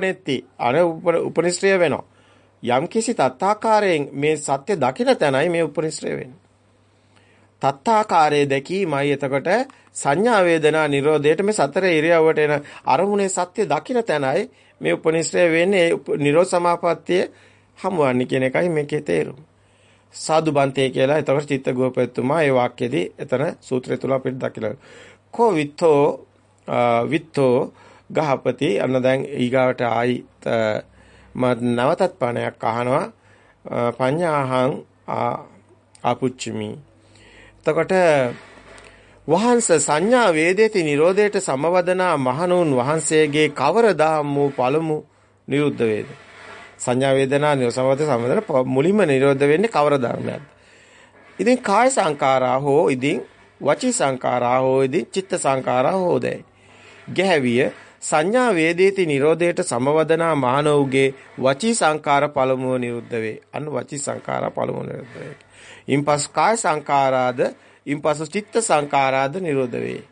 නෙත්ති අන උපනිශ්‍රය වෙනවා. යම් කිසි තත්තාකාරයෙන් මේ සත්‍ය දකින තැනයි මේ උපනිශ්‍රය වෙන්නේ. තත්තාකාරයේ දැකීමයි එතකොට සංඥා වේදනා නිරෝධයට මේ සතර ඉරියව්වට එන අරමුණේ සත්‍ය දකින තැනයි මේ උපනිශ්‍රය වෙන්නේ නිරෝධ සමාපත්තිය හමුවන්නේ කියන එකයි මේකේ තේරුම. සාදු බන්තේ කියලා එතකොට චිත්ත ගෝපතුමා ඒ වාක්‍යයේදී එතන සූත්‍රය තුල අපිට දකිලා කෝ විත්තෝ විත්තෝ ගහපති අන්න දැන් ඊගාවට ආයි නවතත් පණයක් අහනවා. පඤ්ඤාහං ආපුච්චිමි. එතකොට වහන්ස සංඥා වේදේති නිරෝධයට සමවදනා මහණුන් වහන්සේගේ කවරදාම් වූ පළමු නිරුද්ධ වේද? සංඥා වේදනා නිරසමවද සමවදන මුලින්ම නිරෝධ වෙන්නේ කවර ධර්මයක්ද? ඉතින් කාය සංකාරා හෝ ඉතින් වචී සංකාරා හෝ ඉතින් චිත්ත සංකාරා හෝදයි ගැහැවිය සංඥා වේදේති නිරෝධයට සමවදනා මහණවුගේ වචී සංකාර පළමුව නිරුද්ධ වේ අන්න වචී සංකාර පළමුව නිරුද්ධ වේ ඉන්පස් කාය සංකාරාද ඉන්පසු චිත්ත සංකාරාද නිරෝධ වේ.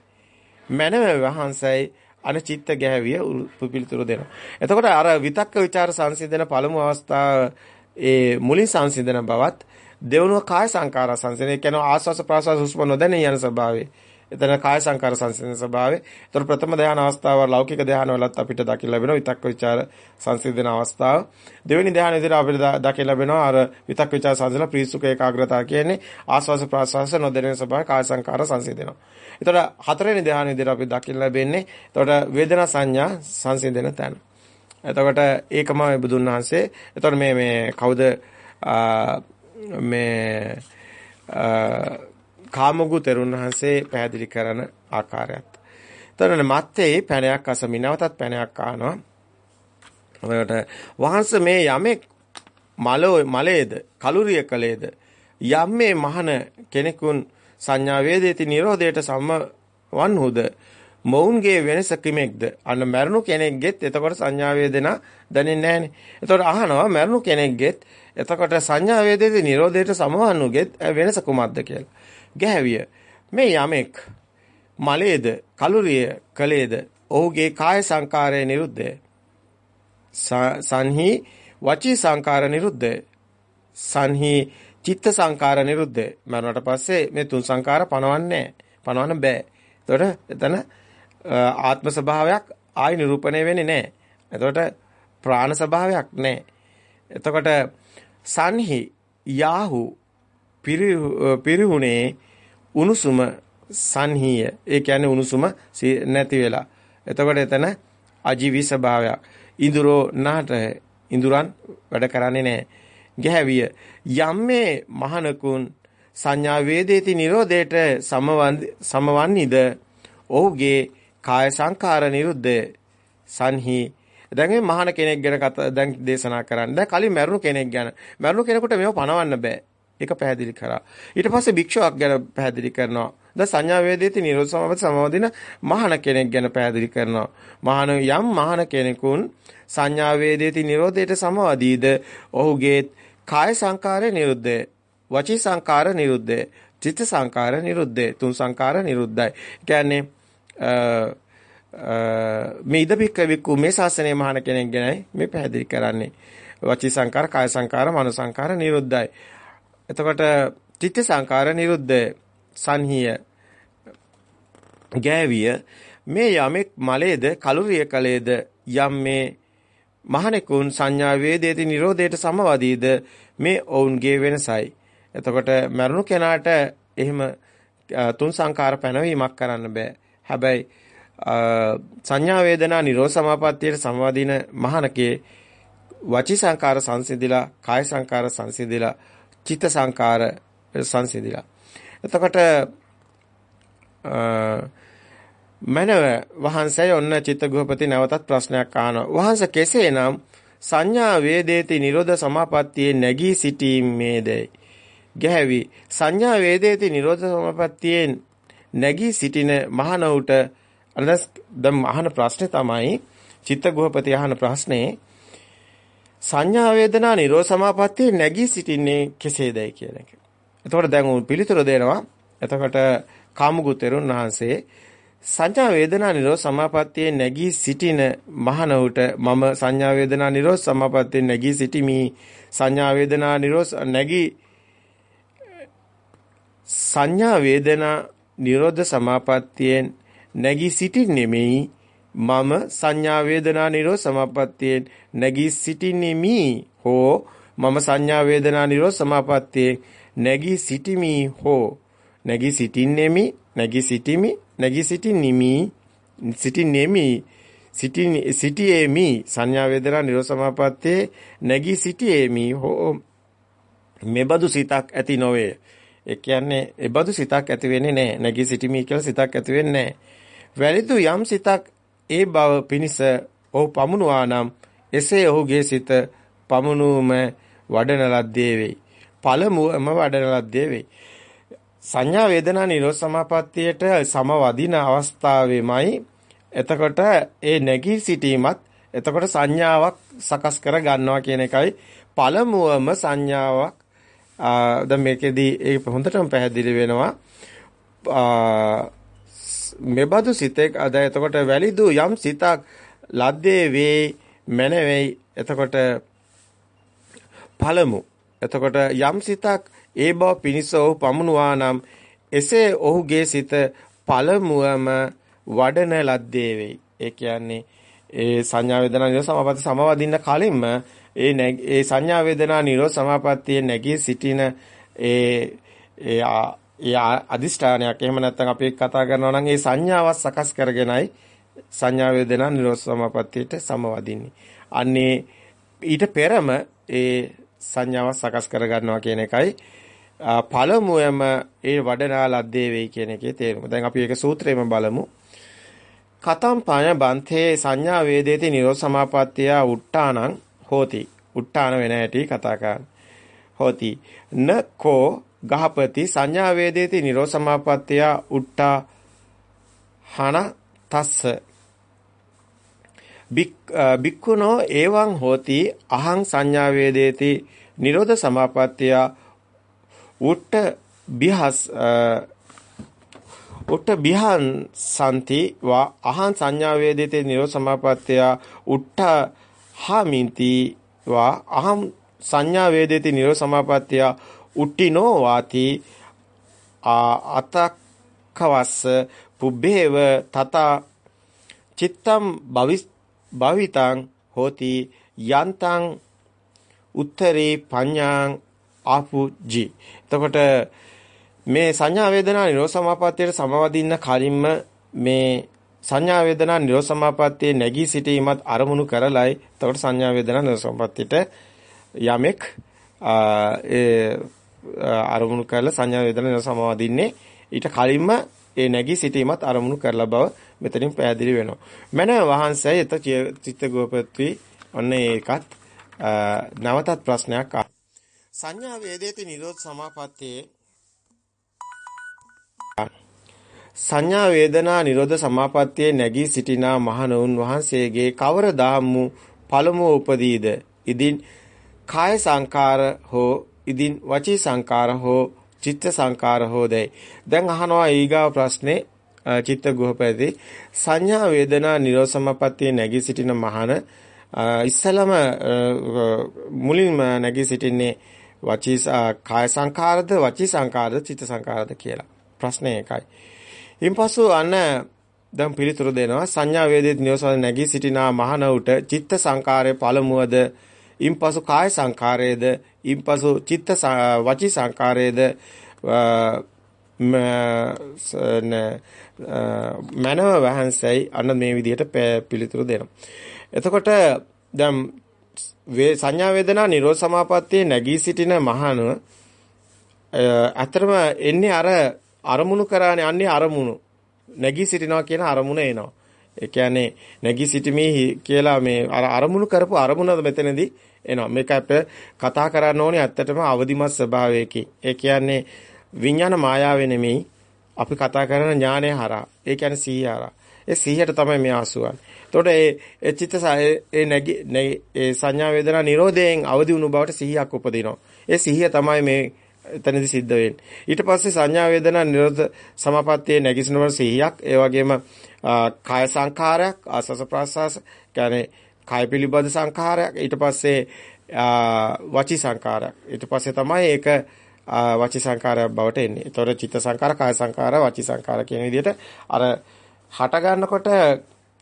මනම වහන්සයි අන චිත්ත ගැහැවිය පිළිතුරු දෙනවා. එතකොට අර විතක්ක ਵਿਚාර සංසිඳන පළමු අවස්ථාව ඒ මුලින් සංසිඳන බවත් දෙවනුව කාය සංකාර සංසිඳන කියන ආස්වාස ප්‍රාස්වාස හුස්ම නොදැන යන ස්වභාවය. එතන කාය සංකාර සංසිඳන ස්වභාවය. එතකොට ප්‍රථම ධාන අවස්ථාව ලෞකික ධාන වලත් අපිට දකින්න ලැබෙනවා විතක්ක ਵਿਚාර සංසිඳන අවස්ථාව. දෙවෙනි ධාන විතර අපිට දකින්න ලැබෙනවා අර විතක්ක ਵਿਚාර සංසිඳන ප්‍රීසුක ඒකාග්‍රතාව කියන්නේ ආස්වාස ප්‍රාස්වාස නොදැනෙන ස්වභාවය කාය සංකාර සංසිඳනවා. එතකොට හතරවෙනි ධාන විතර අපි දකින්න ලැබෙන්නේ එතකොට වේදනා සංඥා සංසිඳන තැන. එතකොට ඒකම බුදුන් වහන්සේ එතකොට මේ මේ කවුද මේ කාමගු තෙරුන් වහන්සේ පැහැදිලි කරන ආකාරයත්. එතන මත්තේ පැනයක් අසමින් නැවතත් පැනයක් ආනවා. ඔයාලට වහන්ස මේ යමෙක් මලෝ මලේද කලුරිය කලේද යම් මේ මහන කෙනෙකුන් සංඥා වේදේති නිරෝධයට සම්වන්හුද මොවුන්ගේ වෙනස කිමෙක්ද අන්න මරණු කෙනෙක්ගෙත් එතකොට සංඥා වේදනා දැනෙන්නේ නැහනේ. එතකොට අහනවා මරණු කෙනෙක්ගෙත් එතකොට සංඥා වේදේති නිරෝධයට සමවන්නුගෙත් වෙනස කුමක්ද කියලා. ගැහැවිය. මේ යමෙක් මලේද කලුරිය කලේද ඔහුගේ කාය සංකාරය නිරුද්ධය. සංහි වචී සංකාර නිරුද්ධය. සංහි චිත්ත සංකාර නිරුද්ධය. මරණට පස්සේ මේ තුන් සංකාර පනවන්නේ පනවන්න බෑ. එතකොට එතන ආත්ම ස්වභාවයක් ආයි නිරූපණය වෙන්නේ නැහැ. එතකොට ප්‍රාණ ස්වභාවයක් නැහැ. එතකොට සංහි යාහු පිරිහුනේ උණුසුම සංහීය. ඒ කියන්නේ උණුසුම නැති වෙලා. එතකොට එතන අජීවී ස්වභාවයක්. ඉඳුරෝ නාට ඉඳුරන් වැඩ කරන්නේ නැහැ. ගැහැවිය යම්මේ මහනකුන් සංඥා වේදේති නිරෝධයට සමවන්නේද ඔහුගේ කාය සංඛාර නිරුද්ධය සංහි දැන් මේ මහාන කෙනෙක් ගැන කතා දැන් දේශනා කරන්න. දැන් කලින් මරුණු කෙනෙක් ගැන. මරුණු කෙනෙකුට මේව පණවන්න බෑ. ඒක පැහැදිලි කරා. ඊට පස්සේ භික්ෂුවක් ගැන පැහැදිලි කරනවා. ද සංඥා වේදේති නිරෝධ සමාපatti සමාදින මහාන කෙනෙක් ගැන පැහැදිලි කරනවා. මහාන යම් මහාන කෙනෙකුන් සංඥා වේදේති නිරෝධයට සමවදීද ඔහුගේ කාය සංකාරය නිරුද්ධය. වචී සංකාර නිරුද්ධය. චිත්ත සංකාර නිරුද්ධය. තුන් සංකාර නිරුද්ධයි. කියන්නේ මේ ඉදපික්ක වික්කු මේ ශාසනයේ මහාන කෙනෙක් ගැනයි මේ පැහැදිලි කරන්නේ. වචී සංකාර, කාය සංකාර, මනෝ සංකාර නිරුද්ධයි. එතකොට චිත්ත සංකාර නිරුද්ධ සංහිය ගෑවිය මේ යමෙක් මලේද කලුරිය කලේද යම් මේ මහණෙකුන් සංඥා වේදේති නිරෝධයට සමවදීද මේ ඔවුන්ගේ වෙනසයි. එතකොට මරුණු කෙනාට එහෙම තුන් සංකාර පැනවීමක් කරන්න බෑ. හැබැයි සංඥා වේදනා නිරෝධ සමාපත්තියට සමවදින මහණකේ වචී සංකාර සංසිඳිලා කාය සංකාර සංසිඳිලා චිත්ත සංකාර සංසිඳිලා. එතකොට මනව වහන්සේ ඔන්න චිත්ත ගෘහපති නැවතත් ප්‍රශ්නයක් අහනවා. වහන්ස කෙසේනම් සංඥා වේදේති නිරෝධ සමාපත්තියේ නැගී සිටීමේදයි. ගැහැවි සංඥා වේදේති නිරෝධ සමාපත්තියේ නැගී සිටින මහණවුට අනස් දැන් අහන ප්‍රශ්නේ තමයි චිත්ත ගෘහපති අහන ප්‍රශ්නේ සංඥා වේදනා නිරෝධ සමාපත්තිය නැගී සිටින්නේ කෙසේදයි කියන එක. එතකොට දැන් උන් පිළිතුර දෙනවා. එතකොට කාමුගුතෙරුන් වහන්සේ සංඥා වේදනා නිරෝධ සමාපත්තියේ නැගී සිටින මහණවුට මම සංඥා වේදනා නිරෝධ සමාපත්තියේ නැගී සිටිමි සංඥා වේදනා නිරෝධ නැගී සංඥා වේදනා නිරෝධ සමාපත්තියෙන් නැගී සිටින්නෙමි මම සංඥා වේදනා නිරෝධ සමාපත්තියෙන් නැගී සිටින්නෙමි හෝ මම සංඥා වේදනා නිරෝධ සමාපත්තියෙන් නැගී සිටිමි. හෝ නැගී සිටින්නෙමි නැගී සිටිමි නැගී සිටින්නෙමි සිටින්නෙමි සිටින් සිටියේමි. සංඥා වේදනා නිරෝධ සමාපත්තියේ නැගී සිටියේමි. හෝ මෙබඳු සිතක් ඇති නොවේ. ඒ කියන්නේ එබඳු සිතක් ඇති වෙන්නේ නැහැ. නැගී සිටීමි කියලා සිතක් ඇති වෙන්නේ නැහැ. වැලිදු යම් සිතක් ඒ බව පිනිස ඔහු පමුණුවා නම් එසේ ඔහුගේ සිත පමුණුවම වඩන ලද්දේ වෙයි. පළමුවම වඩන ලද්දේ වෙයි. සංඥා වේදනා නිරෝධ සමාපත්තියට සමවදින අවස්ථාවේමයි එතකොට ඒ නැගී සිටීමත් එතකොට සංඥාවක් සකස් කර ගන්නවා කියන එකයි පළමුවම සංඥාවක් දැන් මේකෙදී ඒ හොඳටම පැහැදිලි වෙනවා මෙබඳු සිතෙක් අද එතකොට වැලිදු යම් සිතක් ලද්දේ වේ මැනවෙයි එතකොට පළමු. එතකොට යම් සිතක් ඒ බව පිනිස ඔහු පමුණුවා නම් එසේ ඔහුගේ සිත පළමුවම වඩන ලද්දේ වෙයි ඒ කියන්නේ ඒ සංඥා වේදනා නිරෝධ සමාපatti සමවදින්න කලින්ම ඒ ඒ සංඥා වේදනා නිරෝධ සමාපත්තියේ නැගී සිටින ඒ ඒ අදිෂ්ඨානයක් එහෙම නැත්නම් අපි කතා කරනවා නම් ඒ සංඥාවක් සකස් කරගෙනයි සංඥා වේදනා නිරෝධ සමාපත්තියට සමවදින්නේ. අන්නේ ඊට පෙරම ඒ සංඥාවක් සකස් කර ගන්නවා කියන එකයි පළමුවම ඒ වඩනා ලද්දේ වෙයි කියන එකේ තේරුම. දැන් අපි ඒක සූත්‍රයෙන්ම බලමු. කතම් පඤ බන්තේ සංඥා වේදේති නිරෝධ සමාපත්තිය උට්ටානං හෝති. උට්ටාන වෙන හැටි කතා කරන්නේ. හෝති. නකෝ ගහපති සංඥා වේදේති නිරෝධ සමාපත්තිය උට්ටා හන තස්ස. බික්කුනෝ එවං හෝති අහං සංඥා වේදේති නිරෝධ සමාපත්තිය උට්ට බිහස් උට්ට බිහන් සම්ති වා අහං සංඥා වේදේති නිරෝධ සමාපත්තිය උට්ට හාමින්ති වා අහම් සංඥා වේදේති නිරෝධ සමාපත්තිය උට්ටිනෝ වාති අතක්කවස්ස පුබ්බේව තත චිත්තම් භවිතං හෝති යන්තං උත්තරේ පඤ්ඤාං ආපුජි එතකොට මේ සංඥා වේදනා නිරෝධ සමාපත්තියට සමවදින්න කලින්ම මේ සංඥා වේදනා නිරෝධ සමාපත්තියේ නැගී සිටීමත් අරමුණු කරලයි. එතකොට සංඥා වේදනා නිරෝධ සමාපත්තියට යමෙක් ඒ අරමුණු කරලා සංඥා වේදනා නිරෝධ සමාවදින්නේ ඊට කලින්ම ඒ නැගී සිටීමත් අරමුණු කරලා බව මෙතනින් පැහැදිලි වෙනවා. මනම වහන්සේ එත චිත්ත ගෝපත්වි ඔන්න ඒකත් නවතත් ප්‍රශ්නයක් සංඥා වේදේති නිරෝධ සමාපත්තියේ සංඥා වේදනා නිරෝධ සමාපත්තියේ නැගී සිටිනා මහණවුන් වහන්සේගේ කවරදාම්මු පළමුව උපදීද? ඉදින් කාය සංකාර හෝ ඉදින් වචී සංකාර හෝ චිත්ත සංකාර හෝ දැයි. දැන් අහනවා ඊගාව ප්‍රශ්නේ චිත්ත ගෘහපති. සංඥා වේදනා නිරෝධ සමාපත්තියේ නැගී සිටින මහණ ඉස්සලම මුලින්ම නැගී සිටින්නේ වචී කාය සංකාරද වචී සංකාරද චිත්ත සංකාරද කියලා. ප්‍රශ්නේ එකයි ඉන්පසු අන්න දැන් පිළිතුරු දෙනවා. සංඥා වේදිත නියෝසන නැගී සිටිනා මහණවුට චිත්ත සංකාරයේ පළමුවද? ඉන්පසු කාය සංකාරයේද? ඉන්පසු චිත්ත වචී සංකාරයේද මනව වහන්සේයි අන්න මේ විදිහට පිළිතුරු දෙනවා. එතකොට දැන් වේ සංඥා වේදනා නිරෝධ සමාපත්තියේ නැගී සිටින මහණව අතරම එන්නේ අර අරමුණු කරානේ අන්නේ අරමුණු නැගී සිටිනවා කියන අරමුණ එනවා. ඒ කියන්නේ නැගී සිටීමේ කියලා මේ අර අරමුණු කරපු අරමුණ මෙතනදී එනවා. මේක අප කතා කරන්න ඕනේ ඇත්තටම අවදිමත් ස්වභාවයකින්. ඒ කියන්නේ විඥාන මායාවේ නෙමෙයි අපි කතා කරන ඥානය හරහා. ඒ කියන්නේ සිහිය හරහා. ඒ සිහියට තමයි මේ ආසුවන්නේ. එතකොට ඒ චිත්ත ඒ නැගී ඒ සංඥා වේදනා නිරෝධයෙන් අවදි වුණු බවට සිහියක් උපදිනවා. ඒ සිහිය තමයි මේ එතනදි සිද්ධ වෙන්නේ. ඊට පස්සේ සංඥා වේදනා නිරෝධ සමාපත්තියේ නැගිටිනවන සිහියක් ඒ වගේම කාය සංඛාරයක් ආසස ප්‍රාසස කියන්නේ කය පිළිබඳ සංඛාරයක් ඊට පස්සේ වචි සංඛාරයක් ඊට පස්සේ තමයි ඒක වචි සංඛාරයක් බවට එන්නේ. ඒතොර චිත්ත සංඛාර, කාය සංඛාර, වචි සංඛාර කියන විදිහට අර හට ගන්නකොට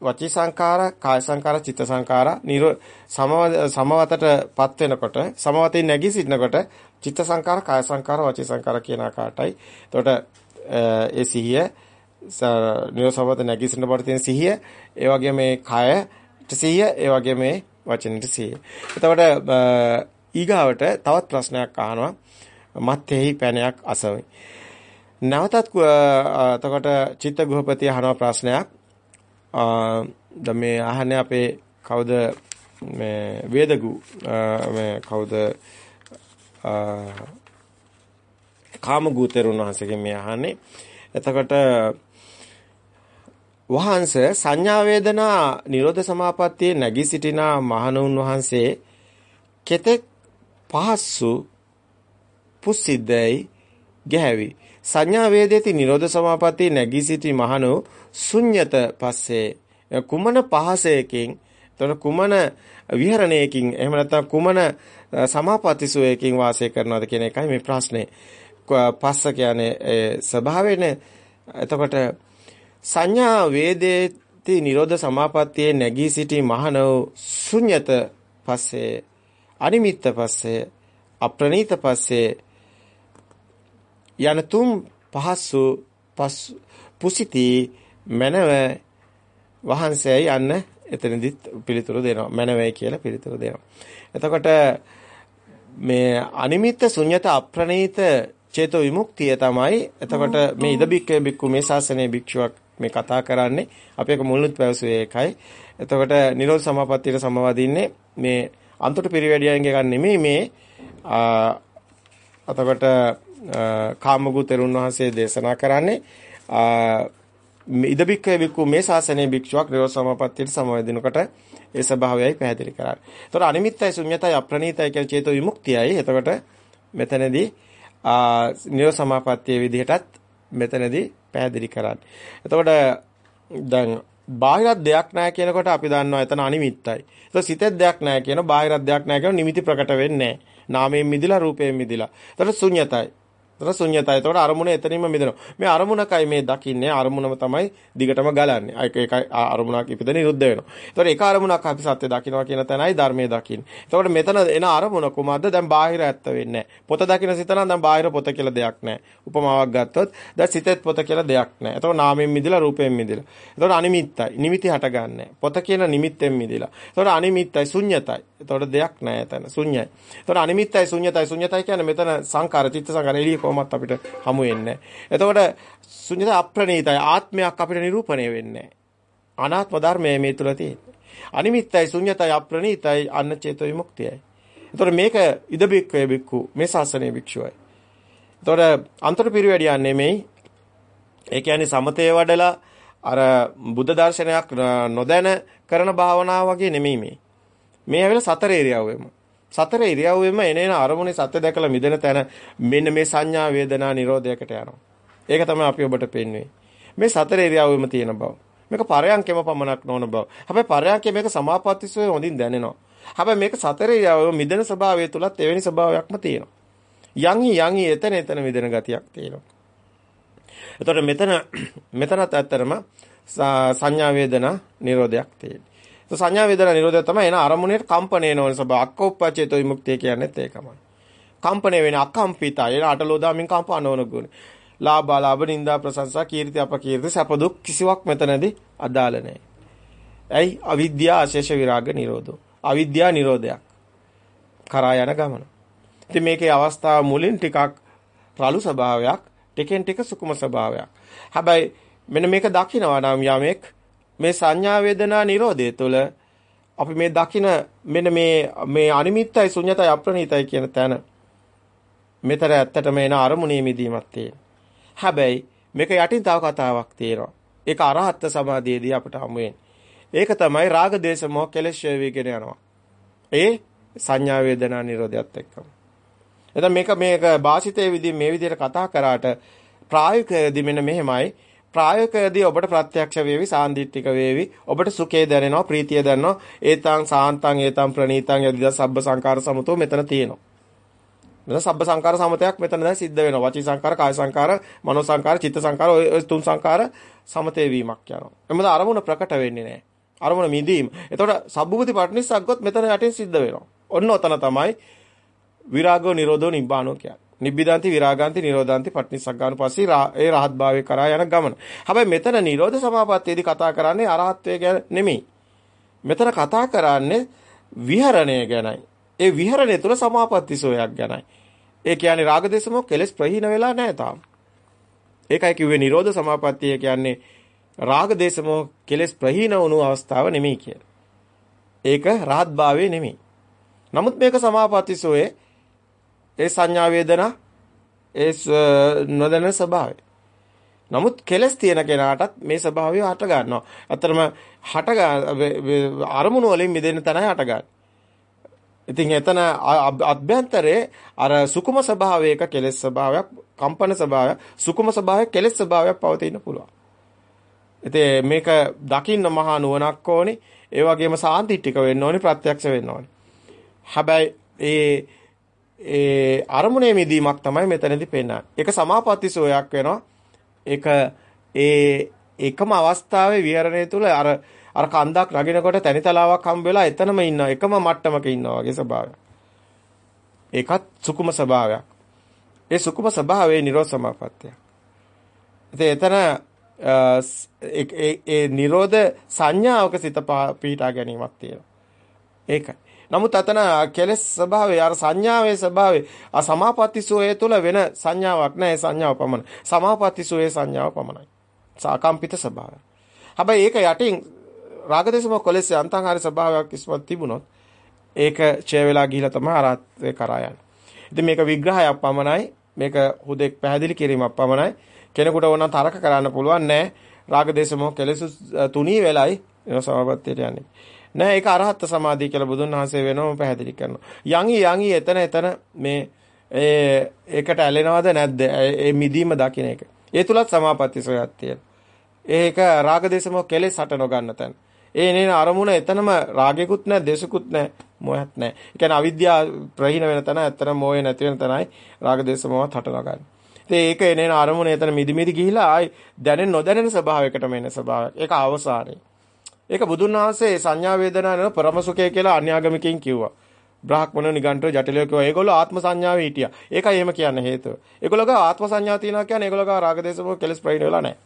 වචි සංඛාර, කාය සංඛාර, චිත්ත සංඛාර නිරෝ සමවතටපත් වෙනකොට සමවතේ නැගී සිටිනකොට චිත්ත සංඛාර, කාය සංඛාර, වචි සංඛාර කියන ආකාරයටයි. එතකොට ඒ සිහිය නිරෝ සමවත නැගී සිටින බවට තියෙන සිහිය ඒ වගේ මේ කය 100 ඒ වගේ මේ වචනෙට 100. එතකොට ඊගාවට තවත් ප්‍රශ්නයක් අහනවා. මත්ෙහි පැනයක් අසවයි. නැවතත් එතකොට චිත්ත ගෘහපති අහන ප්‍රශ්නයක් අ මේ අහන්නේ අපේ කවුද මේ වේදගු මේ කවුද කාමගූතරුන් වහන්සේගෙන් මේ අහන්නේ. එතකොට වහන්සේ සංඥා වේදනා නිරෝධ සමාපත්තියේ නැගී සිටිනා මහණුන් වහන්සේ කෙතෙක් පහස්සු පුසිද්දයි ගැහැවි සංඥා වේදේති නිරෝධ සමාපatti නැගී සිටි මහණෝ ශුන්්‍යත පස්සේ කුමන පහසයකින් එතකොට කුමන විහරණයකින් එහෙම නැත්නම් කුමන සමාපatti වාසය කරනවද කියන එකයි මේ ප්‍රශ්නේ. පස්ස කියන්නේ ඒ ස්වභාවයනේ. එතකොට සංඥා වේදේති නිරෝධ සමාපත්තියේ නැගී සිටි මහණෝ ශුන්්‍යත පස්සේ අනිමිත්ත පස්සේ අප්‍රණීත පස්සේ යන තුම් පහසු පස් පුසිති මනව වහන්සේයි යන්න එතනදිත් පිළිතුරු දෙනවා. මනවයි කියලා පිළිතුරු දෙනවා. එතකොට මේ අනිමිත්ත ශුන්්‍යත අප්‍රණීත චේතෝ විමුක්තිය තමයි. එතකොට මේ ඉදබික්කේ බික්කු මේ ශාසනයේ භික්ෂුවක් මේ කතා කරන්නේ අපි එක මුලුත් පැවසුවේ ඒකයි එතකොට නිරෝධ සමාපත්තියට සමවදින්නේ මේ අන්තර පිරිවැඩියන්ගේ ගන්න නෙමෙයි මේ එතකොට කාමගු තෙරුන් වහන්සේ දේශනා කරන්නේ ඉදබික්කේ බික්කු මේ ශාසනයේ භික්ෂුවක් නිරෝධ සමාපත්තියට සමවැදිනකොට ඒ ස්වභාවයයි පැහැදිලි කරන්නේ. ඒතකොට අනිමිත්තයි ශුන්‍යතයි අප්‍රණීතයි කියන චේතෝ විමුක්තියයි. එතකොට මෙතනදී නිරෝධ සමාපත්තියේ විදිහටත් මෙතනදී පැහැදිලි කරන්නේ. එතකොට දැන් බාහිර දෙයක් නැහැ කියනකොට අපි දන්නවා එතන අනිමිත්තයි. ඒක සිතේ දෙයක් නැහැ කියන බාහිර දෙයක් නැහැ කියන නිමිති ප්‍රකට වෙන්නේ නැහැ. නාමයෙන් මිදිලා රූපයෙන් මිදිලා. එතකොට ශුන්‍යතයි. එතන ශුන්‍යතයි. එතකොට අරමුණ එතනින්ම මිදෙනවා. මේ අරමුණකයි මේ දකින්නේ අරමුණම තමයි දිගටම ගලන්නේ. ඒක ඒක අරමුණක් ඉපද නිරුද්ධ වෙනවා. එතකොට ඒක අරමුණක් අපි සත්‍ය දකින්නවා කියන තැනයි ධර්මයේ දකින්නේ. එතකොට මෙතන එන අරමුණ කුමක්ද? දැන් බාහිර ඇත්ත වෙන්නේ පොත දකින්න සිත නම් දැන් බාහිර පොත කියලා දෙයක් නැහැ. උපමාවක් ගත්තොත් දැන් සිතෙත් පොත කියලා දෙයක් නැහැ. එතකොට නාමයෙන් මිදිලා රූපයෙන් මිදිලා. එතකොට අනිමිත්තයි. නිමිති හටගන්නේ. පොත කියන නිමිත්තෙන් මිදිලා. එතකොට අනිමිත්තයි ශුන්‍යතයි. එතකොට දෙයක් නැහැ එතන. ශුන්‍යයි. එතකොට අනිමිත්තයි ශුන්‍යතයි ශුන්‍යතයි කියන්නේ මෙතන සංකාර චිත්ත සංකාර එළිය කොහොමත් අපිට හමු වෙන්නේ එතකොට ශුන්‍යත අප්‍රණීතයි ආත්මයක් අපිට නිරූපණය වෙන්නේ අනාත්ම ධර්මය මේ තුල තියෙන්නේ. අනිමිත්තයි ශුන්‍යතයි අප්‍රණීතයි අන්න චේතෝ විමුක්තියයි. එතකොට මේක ඉදබික්කය බික්කු මේ ශාසනයේ භික්ෂුවයි. එතකොට අන්තර පිරිවැඩියන් නෙමෙයි. ඒ කියන්නේ සමතේ වඩලා අර බුද්ධ දර්ශනයක් නොදැන කරන භාවනාව වගේ නෙමෙයි මේ. මේ ඇවිල්ලා සතර ඉරියව්වෙම. සතර ඉරියව්වෙම එනේන අරමුණේ සත්‍ය දැකලා මිදෙන තැන මෙන්න මේ සංඥා වේදනා නිරෝධයකට යනවා. ඒක තමයි අපි ඔබට පෙන්වන්නේ. මේ සතර ඉරියව්වෙම තියෙන බව. මේක පරයන්කෙම පමණක් නොවන බව. හැබැයි පරයන්කේ මේක සමාපත්තිසෝය හොඳින් දැනෙනවා. හැබැයි මේක සතර ඉරියව්වෙම මිදෙන ස්වභාවය තුලත් එවැනි ස්වභාවයක්ම තියෙනවා. යන්හි යන්හි එතන එතන මිදෙන ගතියක් තියෙනවා. එතකොට මෙතන මෙතනත් ඇත්තරම සංඥා වේදනා නිරෝධයක් තියෙනවා. සංඥා වේදනා නිරෝධය තමයි එන අරමුණේට කම්පණය නොවන ස්වභාව. අක්කෝප්පචේතෝ විමුක්තිය කියන්නේත් ඒකමයි. කම්පණය වෙන අකම්පිතය. එන අටලෝදාමින් කම්පා නොවන ගුණ. ලාභ ලාභ නිന്ദා ප්‍රශංසා කීර්ති අපකීර්ති සැප දුක් කිසිවක් මෙතනදී අදාළ නැහැ. ඇයි අවිද්‍යාව අශේෂ විරාග නිරෝධෝ. අවිද්‍යාව නිරෝධයක්. කරා යන ගමන. ඉතින් මේකේ අවස්ථාව මුලින් ටිකක් රළු ස්වභාවයක්, ටිකෙන් ටික සුකුම ස්වභාවයක්. හැබැයි මෙන්න මේක දකිනවා නම් යමෙක් මේ සංඥා වේදනා නිරෝධය තුළ අපි මේ දකින මෙන්න මේ මේ අනිමිත්තයි ශුන්‍යතයි අප්‍රණීතයි කියන තැන මෙතර ඇත්තටම එන අරමුණේ මිදීමක් තියෙන. හැබැයි මේක යටින් තව කතාවක් තියෙනවා. ඒක අරහත් සමාධියේදී අපිට හමු ඒක තමයි රාග දේශ මොහ කෙලෙස් වේගෙන යනවා. ඒ සංඥා වේදනා නිරෝධයත් එක්කම. එතන මේක මේක භාෂිතයේ විදි මේ විදිහට කතා කරාට ප්‍රායෝගිකදී මෙන්න මෙහෙමයි. ප්‍රායෝගිකදී ඔබට ප්‍රත්‍යක්ෂ වේවි සාන්දිටික වේවි. ඔබට සුඛේ දැනෙනවා, ප්‍රීතිය දැනෙනවා. ඒතං සාන්තං ඒතං ප්‍රණීතං යදිද සබ්බ සංකාර සමතෝ මෙතන තියෙනවා. මෙතන සබ්බ සංකාර සමතයක් මෙතන දැන් සිද්ධ වෙනවා. වචී සංකාර, කාය සංකාර, මනෝ සංකාර, චිත්ත සංකාර ඔය තුන් සංකාර සමතේ වීමක් යනවා. එමුද අරමුණ ප්‍රකට වෙන්නේ නැහැ. අරමුණ මිදීම. එතකොට සබ්බුපති පටිනිස්සග්ගොත් මෙතන යටින් සිද්ධ වෙනවා. ඔන්න ඔතන තමයි විරාගෝ නිරෝධෝ නිබ්බානෝ කියන්නේ. නිබ්බිදාන්ති විරාගාන්ති නිරෝධාන්ති පටිනිස්සග්ගාන පස්සේ ඒ රහත් භාවයේ කරා යන ගමන. හැබැයි මෙතන නිරෝධ සමාපත්තියේදී කතා කරන්නේ අරහත්ත්වය ගැන නෙමෙයි. මෙතන කතා කරන්නේ විහරණය ගැනයි. ඒ විහරණය තුළ සමාපatti සෝයක් ගැනයි. ඒ කියන්නේ රාගදේශම කෙලස් ප්‍රහීන වෙලා නැහැ තාම. ඒකයි කිව්වේ නිරෝධ සමාපත්තිය කියන්නේ රාගදේශම කෙලස් ප්‍රහීන වුණු අවස්ථාව නෙමෙයි කියන්නේ. ඒක රහත් භාවයේ නෙමෙයි. නමුත් මේක සමාපatti සෝයේ ඒ සංඥා වේදනා ඒ නොදැන ස්වභාවය. නමුත් කෙලස් තියෙන කෙනාටත් මේ ස්වභාවය හට ගන්නවා. අතරම හට අරමුණු වලින් මිදෙන්න තැනයි හට ගන්න. ඉතින් එතන අභ්‍යන්තරේ අර සුකුම ස්වභාවයක කෙලස් ස්වභාවයක්, කම්පන ස්වභාවයක්, සුකුම ස්වභාවයක්, කෙලස් ස්වභාවයක් පවතින පුළුවන්. ඉතින් මේක දකින්න මහා නුවණක් ඕනේ. ඒ වගේම සාන්තිටික වෙන්න ඕනේ, ප්‍රත්‍යක්ෂ වෙන්න ඕනේ. හැබැයි ඒ ඒ අරමුණේ මිදීමක් තමයි මෙතනදී පෙන්වන්නේ. ඒක සමාපatti සෝයක් වෙනවා. ඒක ඒ එකම අවස්ථාවේ විහරණය තුල අර අර කන්දක් නගිනකොට තනිතලාවක් හම්බ වෙලා එතනම ඉන්නවා. එකම මට්ටමක ඉන්නවා වගේ ස්වභාවයක්. ඒකත් සුකුම ස්වභාවයක්. ඒ සුකුම ස්වභාවයේ නිරෝධ සමාපත්තිය. ඉතින් එතන ඒ නිරෝධ සංඥාවක සිත පිහිටා ගැනීමක් තියෙනවා. ඒකයි. නමුත් අතන කෙලස් ස්වභාවය අර සංඥාවේ ස්වභාවය ආ සමාපatti සෝයේ තුල වෙන සංඥාවක් නැහැ සංඥාව පමණ. සමාපatti සෝයේ සංඥාව පමණයි. සාකම්පිත ස්වභාවය. හැබැයි ඒක යටින් රාගදේශම කොලෙස් අන්තංහාර ස්වභාවයක් ඉස්මත් තිබුණොත් ඒක ඡය වෙලා ගිහිලා තමයි අරහත්ත්වේ කරා යන්නේ. ඉතින් මේක විග්‍රහයක් පමණයි. මේක හුදෙක් පැහැදිලි කිරීමක් පමණයි. කෙනෙකුට ඕන තරක කරන්න පුළුවන් නෑ. රාගදේශම කෙලෙස් තුනී වෙලයි එන සමාපත්තියට යන්නේ. නෑ ඒක අරහත් සමාධිය කියලා බුදුන් වහන්සේ වෙනම පැහැදිලි කරනවා. යන්හි යන්හි එතන එතන මේ ඒ ඒකට ඇලෙනවද නැද්ද? ඒ මිදීම දකින්න එක. ඒ තුලත් සමාපatti සොයක් තියෙනවා. ඒක රාගදේශම කෙලෙස් හට නොගන්න තැන. ඒ නේන අරමුණ එතනම රාගෙකුත් නැහැ, දේශකුත් නැහැ, මොහත් නැහැ. ඒ කියන්නේ අවිද්‍යාව ප්‍රහීන වෙන තැන, ඇත්තටම මොහේ නැති වෙන තැනයි රාගදේශමවත් හට නොගන්නේ. ඉතින් ඒක එනේන අරමුණ එතන මිදි මිදි ගිහිලා ආයි දැනෙන නොදැනෙන ස්වභාවයකට මෙන්න ස්වභාවයක්. ඒක අවසානයේ. ඒක බුදුන් වහන්සේ සංඥා වේදනා නන පරමසුඛය කියලා අන්‍යාගමිකයින් කිව්වා. බ්‍රාහ්මණ නිගණ්ඨ ජටිලයෝ කිව්වා. ඒගොල්ලෝ ආත්ම සංඥාවේ හිටියා. ඒකයි එහෙම කියන්න හේතුව. ඒගොල්ලෝ ගා ආත්ම සංඥා තියනවා කියන්නේ ඒගොල්ලෝ ගා රාගදේශම කෙලස් ප්‍රයින් වෙලා නැහැ.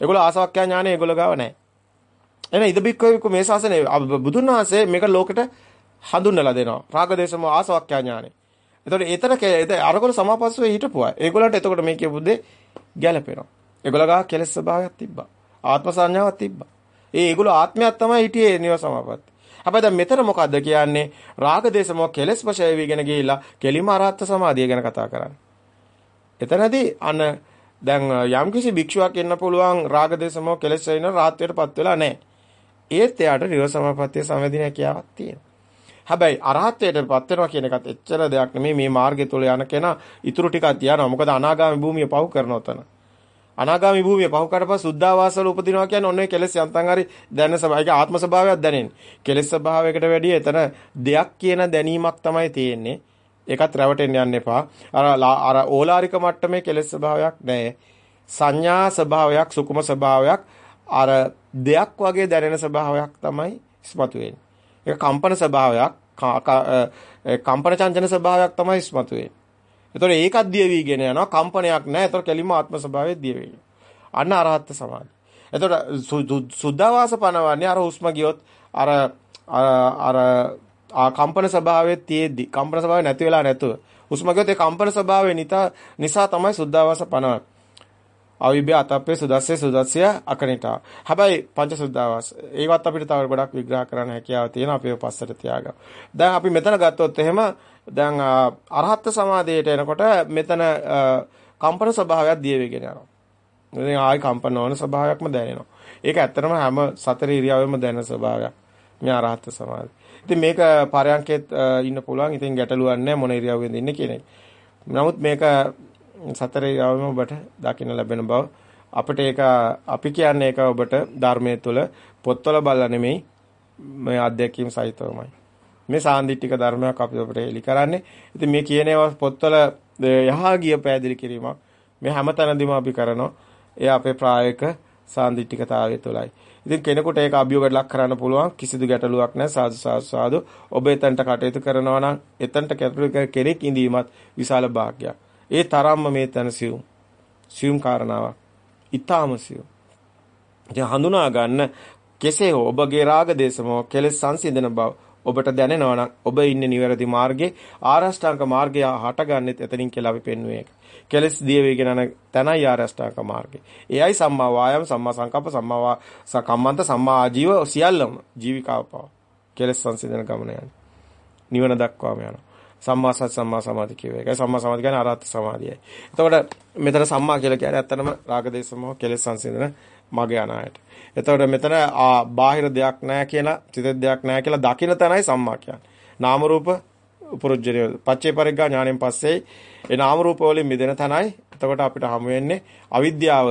ඒගොල්ලෝ ආසවක්ඛ්‍යා ඥානෙ ඒගොල්ලෝ ගාව නැහැ. එහෙනම් ඉද බික්කෝ මේ ශාසනය බුදුන් වහන්සේ මේක ලෝකෙට හඳුන්වලා දෙනවා. රාගදේශම ආසවක්ඛ්‍යා ඥානෙ. එතකොට ඒතර අරගොල්ලෝ සමාපස්සුවේ හිටපුවා. ඒගොල්ලන්ට එතකොට මේ කියපු දේ ගැලපෙනවා. ඒගොල්ලෝ ගා කෙලස් ස්වභාවයක් තිබ්බා. ආත්ම සංඥාවක් තිබ්බා. ඒ ඒගොල්ලෝ ආත්මයක් තමයි හිටියේ නිව සමාපatti. හැබැයි දැන් මෙතන මොකද්ද කියන්නේ? රාග දේශම කෙලස් වශය වීගෙන ගිහිලා කෙලිම අරහත් සමාධිය ගැන කතා කරන්නේ. එතනදී අන දැන් යම්කිසි භික්ෂුවක් එන්න පුළුවන් රාග දේශම කෙලස් වෙන රාත්‍යයටපත් වෙලා නැහැ. ඒත් එයාට නිව සමාපත්තිය සමදින හැකියාවක් තියෙනවා. හැබැයි අරහත්ත්වයටපත් වෙනවා කියන එකත් එච්චර දෙයක් නෙමෙයි මේ මාර්ගය තුල යන කෙනා ඊටු ටිකක් තියනවා. මොකද අනාගාමී භූමිය පහු කරනවා තන. අනාගාමි භූමිය පහු කරපස් සුද්ධාවාසවල උපදිනවා කියන්නේ ඔන්න ඔය කෙලෙස් යන්තම් හරි දැනෙන ස්වභාවය. ඒක ආත්ම ස්වභාවයක් දැනෙන්නේ. කෙලෙස් ස්වභාවයකට වැඩිය එතන දෙයක් කියන දැනීමක් තමයි තියෙන්නේ. ඒකත් රැවටෙන්න යන්න එපා. අර අර ඕලාරික මට්ටමේ කෙලෙස් ස්වභාවයක් නැහැ. සංඥා ස්වභාවයක්, සුකුම ස්වභාවයක් අර දෙයක් වගේ දැනෙන ස්වභාවයක් තමයි ඉස්මතු වෙන්නේ. ඒක කම්පන ස්වභාවයක්, කම්පන චංචන ස්වභාවයක් තමයි ඉස්මතු වෙන්නේ. එතකොට ඒකත් දිය වීගෙන යනවා කම්පනයක් නැහැ. එතකොට කෙලින්ම ආත්ම ස්වභාවයේ දිය වෙනවා. අන්න අරහත් සමාධි. එතකොට සුද්ධවාස පනවන්නේ අර හුස්ම ගියොත් අර අර ආ කම්පන ස්වභාවයේ තියෙද්දි කම්පන ස්වභාවය නැති වෙලා නැතුව හුස්ම ගියොත් ඒ කම්පන ස්වභාවය නිසා තමයි සුද්ධවාස පනවන්නේ. අවිභ්‍ය අතප්පේ සුදස්සේ සුදස්ය අකනිතා. හැබැයි පංච සුද්ධාවාස. ඒවත් අපිට තව ගොඩක් විග්‍රහ කරන්න හැකියාව තියෙනවා අපි පස්සට තියාගමු. දැන් අපි මෙතන ගත්තොත් එහෙම දැන් අරහත් සමාධියට එනකොට මෙතන කම්පන ස්වභාවයක් දිය වෙගෙන යනවා. ඉතින් ආයි කම්පන නොවන ස්වභාවයක්ම දැනෙනවා. ඒක ඇත්තටම හැම සතර ඉරියව්වෙම දැනෙන ස්වභාවයක්. මේ අරහත් සමාධිය. ඉතින් මේක පරයන්කෙත් ඉන්න පුළුවන්. ඉතින් ගැටලුවක් නැහැ මොන ඉරියව්වෙන්ද ඉන්නේ කියන එක. නමුත් මේක සතරේ යවම ඔබට දකින්න ලැබෙන බව අපිට ඒක අපි කියන්නේ ඒක ඔබට ධර්මයේ තුල පොත්වල බලලා නෙමෙයි මේ අධ්‍යක්ීම් සහිතවමයි. මේ සාන්දිටික ධර්මයක් අපි අපිට එලි කරන්නේ. ඉතින් මේ කියන ඒවා පොත්වල යහා ගිය පැහැදිලි කිරීමක් මේ හැමතැනදීම අපි කරනවා. ඒ අපේ ප්‍රායෝගික සාන්දිටිකතාවය තුළයි. ඉතින් කෙනෙකුට ඒක අභියෝගයට ලක් කරන්න පුළුවන් කිසිදු ගැටලුවක් නැහැ සාදු සාදු සාදු. ඔබ එතනට කටයුතු කරනවා නම් එතනට කටයුතු කෙනෙක් ඉඳීමත් විශාල භාග්යක්. ඒ තරම්ම මේ තන සියුම් සියුම් කාරණාවක්. ඊ타ම සියුම්. ඉතින් හඳුනා ගන්න කෙසේ හෝ ඔබගේ රාග දේශමෝ කෙලෙස් සංසිඳන බව ඔබට දැනෙනවා නම් ඔබ ඉන්නේ නිවැරදි මාර්ගේ ආරෂ්ඨාංග මාර්ගය හටගන්නෙත් එතනින් කියලා අපි පෙන්වුවේ. කෙලස් දිය වේගෙන යන තැනයි ආරෂ්ඨාංග මාර්ගය. එයයි සම්මා වායාම සම්මා සංකප්ප සම්මා සකම්මන්ත සම්මා ආජීව සියල්ලම ජීවිකාව පව. කෙලස් සංසිඳන ගමන යන. නිවන දක්වාම යනවා. සම්මා සත් සම්මා සමාධි කියවේ. ඒකයි සම්මා සමාධි කියන්නේ අරහත් සමාධියයි. එතකොට මෙතන සම්මා කියලා කියන්නේ ඇත්තටම රාගදේශමෝ කෙලස් සංසිඳන මග යන අයට. එතකොට මෙතන බාහිර දෙයක් නැහැ කියලා, චිත දෙයක් නැහැ කියලා දකින තැනයි සම්මා කියන්නේ. නාම රූප උපරුජ්ජරිය. පච්චේ පරිග්ගා ඥාණයෙන් පස්සේ ඒ නාම රූප වලින් මිදෙන තැනයි. එතකොට අපිට හමු වෙන්නේ අවිද්‍යාව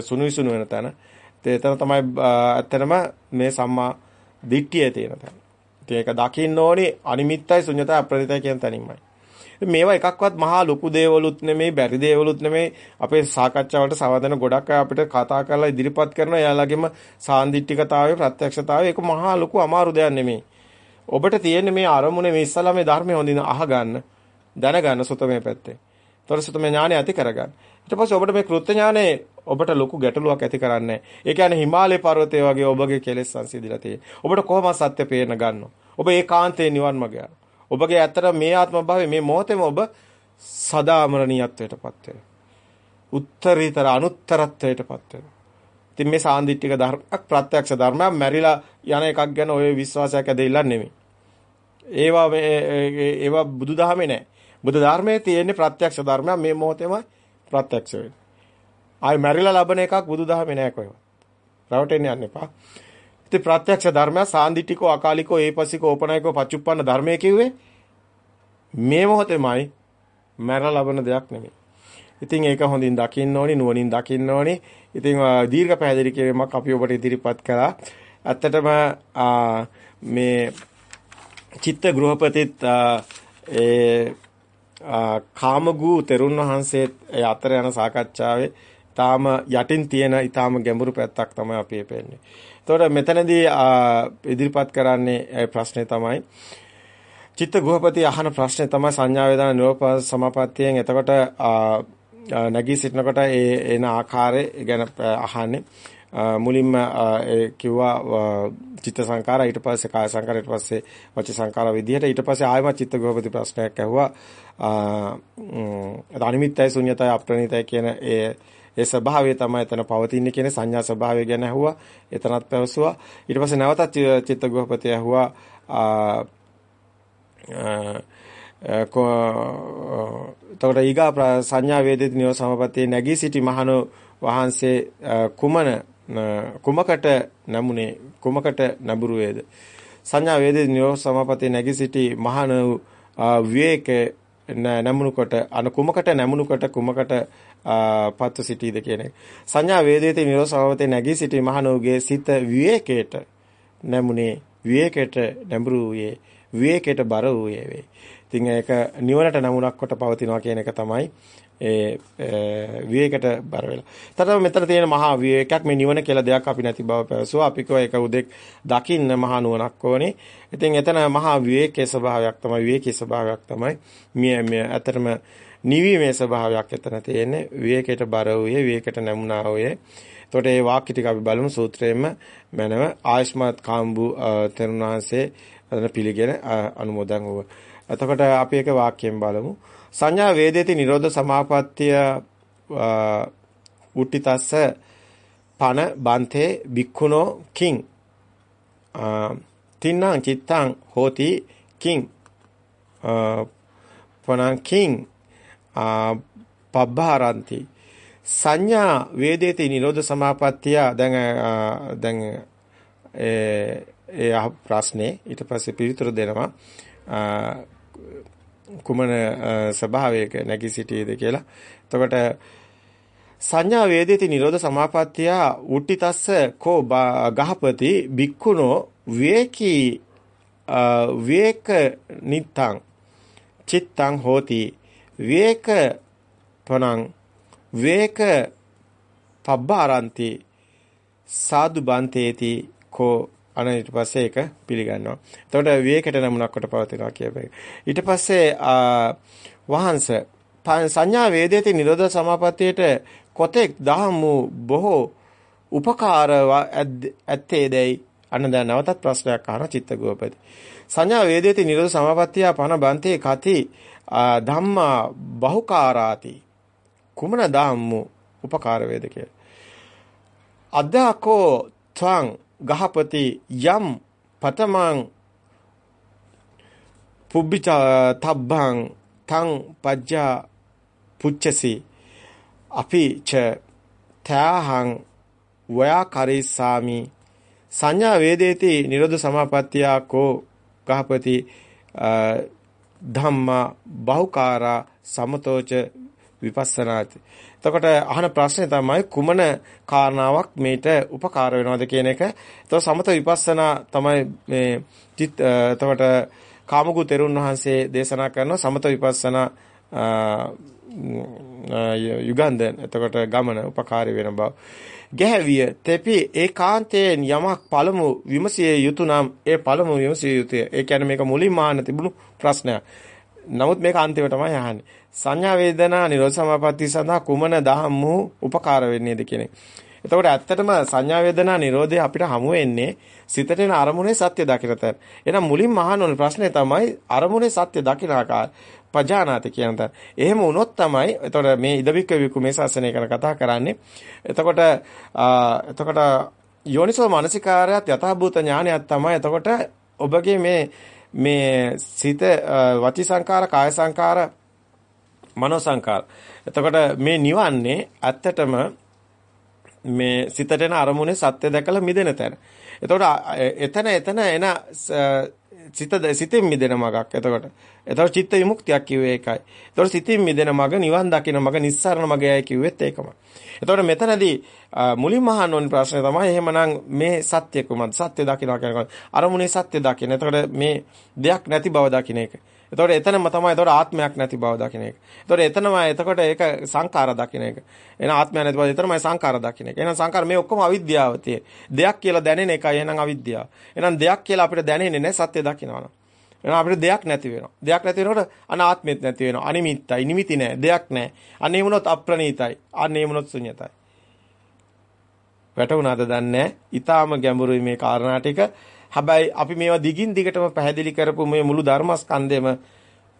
සුනුයි සුනු වෙන තැන. එතන තමයි ඇත්තටම මේ සම්මා දිට්ඨිය තියෙන තැන. ඒක දකින්න ඕනේ අනිමිත්තයි ශුන්‍යතයි අප්‍රණිතයි කියන තැනින්මයි. මේවා එකක්වත් මහා ලොකු දේවලුත් නෙමෙයි බැරි දේවලුත් නෙමෙයි අපේ සාකච්ඡාවට සවදන ගොඩක් අය අපිට කතා කරලා ඉදිරිපත් කරන එයාලගෙම සාන්දිටිකතාවය ප්‍රත්‍යක්ෂතාවය ඒක මහා ලොකු අමාරු දෙයක් නෙමෙයි. ඔබට තියෙන්නේ මේ අරමුණේ මේ ඉස්සලා මේ ධර්මය හොඳින් අහගන්න දැනගන්න සුතමේ පැත්තේ. ତොර සුතමේ ඥානය ඇති කරගන්න. ඊට පස්සේ ඔබට මේ කෘත්‍ය ඥානය ඔබට ලොකු ගැටලුවක් ඇති කරන්නේ. ඒ කියන්නේ හිමාලය පර්වතය වගේ ඔබගේ කෙලෙස් සංසිඳිලා තියෙන්නේ. ඔබට කොහොමද සත්‍ය පේන්න ගන්නව? ඔබ ඒකාන්තේ නිවන් මඟ යනවා. ඔබගේ ඇත්තට මේ ආත්ම භාවයේ මේ මොහොතේම ඔබ සදාමරණීයත්වයටපත් වෙනවා. උත්තරීතර අනුත්තරත්වයටපත් වෙනවා. ඉතින් මේ සාන්දිටික ධර්මයක් ප්‍රත්‍යක්ෂ ධර්මයක් මැරිලා යන එකක් ගැන ඔය විශ්වාසයක් ඇදෙilla නෙමෙයි. ඒවා ඒවා බුදුදහමේ නෑ. බුදු ධර්මයේ තියෙන්නේ ප්‍රත්‍යක්ෂ ධර්මයක් මේ මොහොතේම ප්‍රත්‍යක්ෂ වෙන්නේ. ආයි මැරිලා ලබන එකක් බුදුදහමේ නෑ කොහෙවත්. රවටෙන්න යන්න එපා. ඉතින් ප්‍රත්‍යක්ෂ ධර්මය සාන්දිටිකෝ අකාලිකෝ ඒපසිකෝ ඕපනයිකෝ පච්චුප්පන්න ධර්මයේ කිව්වේ මේ මොහොතේමයි මැර ලබන දෙයක් නෙමෙයි. ඉතින් ඒක හොඳින් දකින්න ඕනි නුවණින් දකින්න ඕනි. ඉතින් දීර්ඝ පැහැදිලි කිරීමක් අපි ඔබට ඉදිරිපත් කළා. ඇත්තටම මේ චිත්ත ගෘහපතිත් ඒ කාමගු තෙරුන් වහන්සේත් ඒ අතර යන සාකච්ඡාවේ තාම යටින් තියෙන ඊටාම ගැඹුරු පැත්තක් තමයි අපි පෙන්නේ. එතකොට මෙතනදී ඉදිරිපත් කරන්නේ ප්‍රශ්නේ තමයි චිත්ත ගෘහපති අහන ප්‍රශ්නේ තමයි සංඥා වේදනා නිරෝප සමාපත්තියෙන් එතකොට නැගී සිටිනකොට ඒ එන ආකාරය ගැන අහන්නේ. මුලින්ම ඒ කිව්වා චිත්ත සංකාර ඊට පස්සේ කාය සංකාර ඊට පස්සේ වච සංකාර විදිහට ඊට පස්සේ ආයම චිත්ත ගෘහපති ප්‍රශ්නයක් ඇහුවා. අනිමිත්තයි ශුන්‍යතයි අප්‍රණිතයි කියන ඒ ඒ ස්වභාවය තමයි එතන පවතින්නේ කියන සංඥා ස්වභාවය ගැන ඇහුවා. එතනත් පැවසුවා. ඊට පස්සේ නැවතත් චිත්ත ගෘහපති ඇහුවා එතකොට ඊගා සංඥා වේදිත නියෝ සමපතේ නැගී සිටි මහණ වහන්සේ කුමන කුමකට නමුනේ කුමකට නබුරු වේද සංඥා වේදිත නියෝ සමපතේ නැගී සිටි මහණ විවේක නැමුණු කොට අන කුමකට නැමුණු කොට කුමකට පත්ව සිටීද කියන එක. සංඥා වේදේති නිරෝසවතේ නැගී සිටි මහණෝගේ සිත විවේකයට නැමුනේ විවේකයට නැඹුරු වූයේ විවේකයට බර වූයේ වේ. ඉතින් ඒක නිවනට නමුණක් කොට පවතිනවා කියන එක තමයි ඒ විවේකයට බර වෙලා. තතම මෙතන තියෙන මහා විවේකයක් මේ නිවන කියලා දෙයක් අපි නැති බව පැවසුවා. අපි කෝ ඒක උදෙක් දකින්න මහා නුවණක් ඕනේ. ඉතින් එතන මහා විවේකයේ ස්වභාවයක් තමයි විවේකී ස්වභාවයක් තමයි. මේ ඇත්තටම නිවීමේ ස්වභාවයක් එතන තියෙන්නේ. විවේකයට බර වූයේ විවේකයට නැමුණා වූයේ. එතකොට මේ වාක්‍ය ටික අපි බලමු සූත්‍රයෙන්ම මනව ආයස්මත් කාම්බු තෙරුණාංශේ අතන පිළිගෙන අනුමෝදන් වුණා. එතකොට අපි එක වාක්‍යයෙන් බලමු. සංඥා වේදේති නිරෝධ සමාපත්තිය උට්ටිතස්ස පන බන්තේ බික්ඛුනෝ කිං තින්නං චිත්තං හෝති කිං පනං කිං පබ්බාරಂತಿ සංඥා වේදේති නිරෝධ සමාපත්තිය. දැන් දැන් ඒ ඒ ප්‍රශ්නේ. ඊට පස්සේ පිළිතුරු දෙනවා. කුමන ස්වභාවයක නැගී සිටියේද කියලා. එතකොට සංඥා වේදේති නිරෝධ සමාපත්තිය උට්ටිතස්ස කෝ ගහපති බික්කුණෝ වේකී වේක නිත්තං චිත්තං හෝති. වේක පනං වේක පබ්බාරන්ති සාදු බන්තේති කෝ අන ඊට පස්සේ ඒක පිළිගන්නවා. එතකොට විවේකයට නමුණක් කොට පවතිනවා කියපේ. ඊට පස්සේ වහන්ස සංඥා වේදේති නිරෝධ සමාපත්තියට කොතෙක් දහම් වූ බොහෝ උපකාර ඇත්තේදයි අන්න දැන් නැවතත් ප්‍රශ්නයක් අහන චිත්තගෝපති. සංඥා වේදේති නිරෝධ සමාපත්තිය පන බන්තේ කති ධම්මා බහුකාරාති. කුමන ධම්ම? උපකාර වේද කියලා. අද්දාකෝ ත්වං ගහපති යම් පතමං පුබ්බිච තබ්බං තං පජ්ජා පුච්චසි. අපි ච ත්‍යාහං වයා කරිස්සාමි සංඥා වේදේති නිරෝධ සමාපත්තියා කෝ ගහපති ධම්මා බහුකාරා සමතෝච විපස්සනාති එතකොට අහන ප්‍රශ්නේ තමයි කුමන කාරණාවක් මේට උපකාර වෙනවද කියන එක. එතකොට සමත විපස්සනා තමයි මේ එතකොට කාමගු තෙරුන් වහන්සේ දේශනා කරන සමත විපස්සනා යුගන්ධ එතකොට ගමන උපකාරී වෙන බව. ගැහැවිය තෙපි ඒකාන්තයෙන් යමක් පළමු විමසිය යුතු නම් ඒ පළමු විමසිය යුතුය. ඒ කියන්නේ මේක මුලින්ම ආන තිබුණු ප්‍රශ්නයක්. නමුත් මේක අන්තිමටමයි අහන්නේ. සංඥා වේදනා නිරෝධ සමාපatti සඳහා කුමන දහම් වූ උපකාර වෙන්නේද කියන එක. එතකොට ඇත්තටම සංඥා වේදනා නිරෝධය අපිට හමු වෙන්නේ සිතට එන අරමුණේ සත්‍ය දකින තැන. එහෙනම් මුලින්ම අහන්න ඕනේ ප්‍රශ්නේ තමයි අරමුණේ සත්‍ය දකින ආකාර පජානාති කියන තැන. එහෙම වුණොත් තමයි එතකොට මේ ඉදවික්ක විකු මේ ශාසනය ගැන කතා කරන්නේ. එතකොට එතකොට යෝනිසෝ මානසිකාරයත් යථාභූත ඥානයක් තමයි එතකොට ඔබගේ මේ මේ සිත වචි සංකාර කාය සංකාර මනෝ සංකාර. එතකොට මේ නිවන්නේ ඇත්තටම මේ සිතට එන අරමුණේ සත්‍ය දැකලා මිදෙන තැන. එතකොට එතන එතන එන සිත සිතින් මිදෙන මගක්. එතකොට එතකොට චිත්ත විමුක්තියක් කිව්වේ ඒකයි. එතකොට සිතින් මිදෙන මග නිවන් දකින මග නිස්සාරණ මගයයි කිව්වෙත් ඒකමයි. එතකොට මෙතනදී මුලින්ම අහන්න ඕනේ ප්‍රශ්නේ තමයි එහෙමනම් මේ සත්‍ය කුමක්ද? සත්‍ය දකිනවා කියන්නේ අරමුණේ සත්‍ය දකින. එතකොට මේ දෙයක් නැති බව දකින එක. එතකොට එතනම තමයි එතකොට ආත්මයක් නැති බව දකින එක. එතකොට එතනමයි එතකොට ඒක සංඛාර දකින එක. එන ආත්මයක් නැති බව එතනමයි සංඛාර දකින එක. එහෙනම් සංඛාර මේ ඔක්කොම අවිද්‍යාව තියෙන. දෙයක් කියලා දැනෙන එකයි එහෙනම් අවිද්‍යාව. එහෙනම් දෙයක් කියලා අපිට දැනෙන්නේ නැහැ සත්‍ය දකිනවා. එහෙනම් අපිට දෙයක් නැති වෙනවා. දෙයක් නැති වෙනකොට අනාත්මෙත් නැති වෙනවා. අනිමිත්තයි. නිමිති නැහැ. දෙයක් නැහැ. අනේ වුණොත් අප්‍රණීතයි. අනේ වුණොත් ශුන්‍යතයි. වැටුණාද දන්නේ? ඊටාම ගැඹුරුයි මේ කාරණා ටික. හැබැයි අපි මේවා දිගින් දිගටම පැහැදිලි කරපු මේ මුළු ධර්මස්කන්ධෙම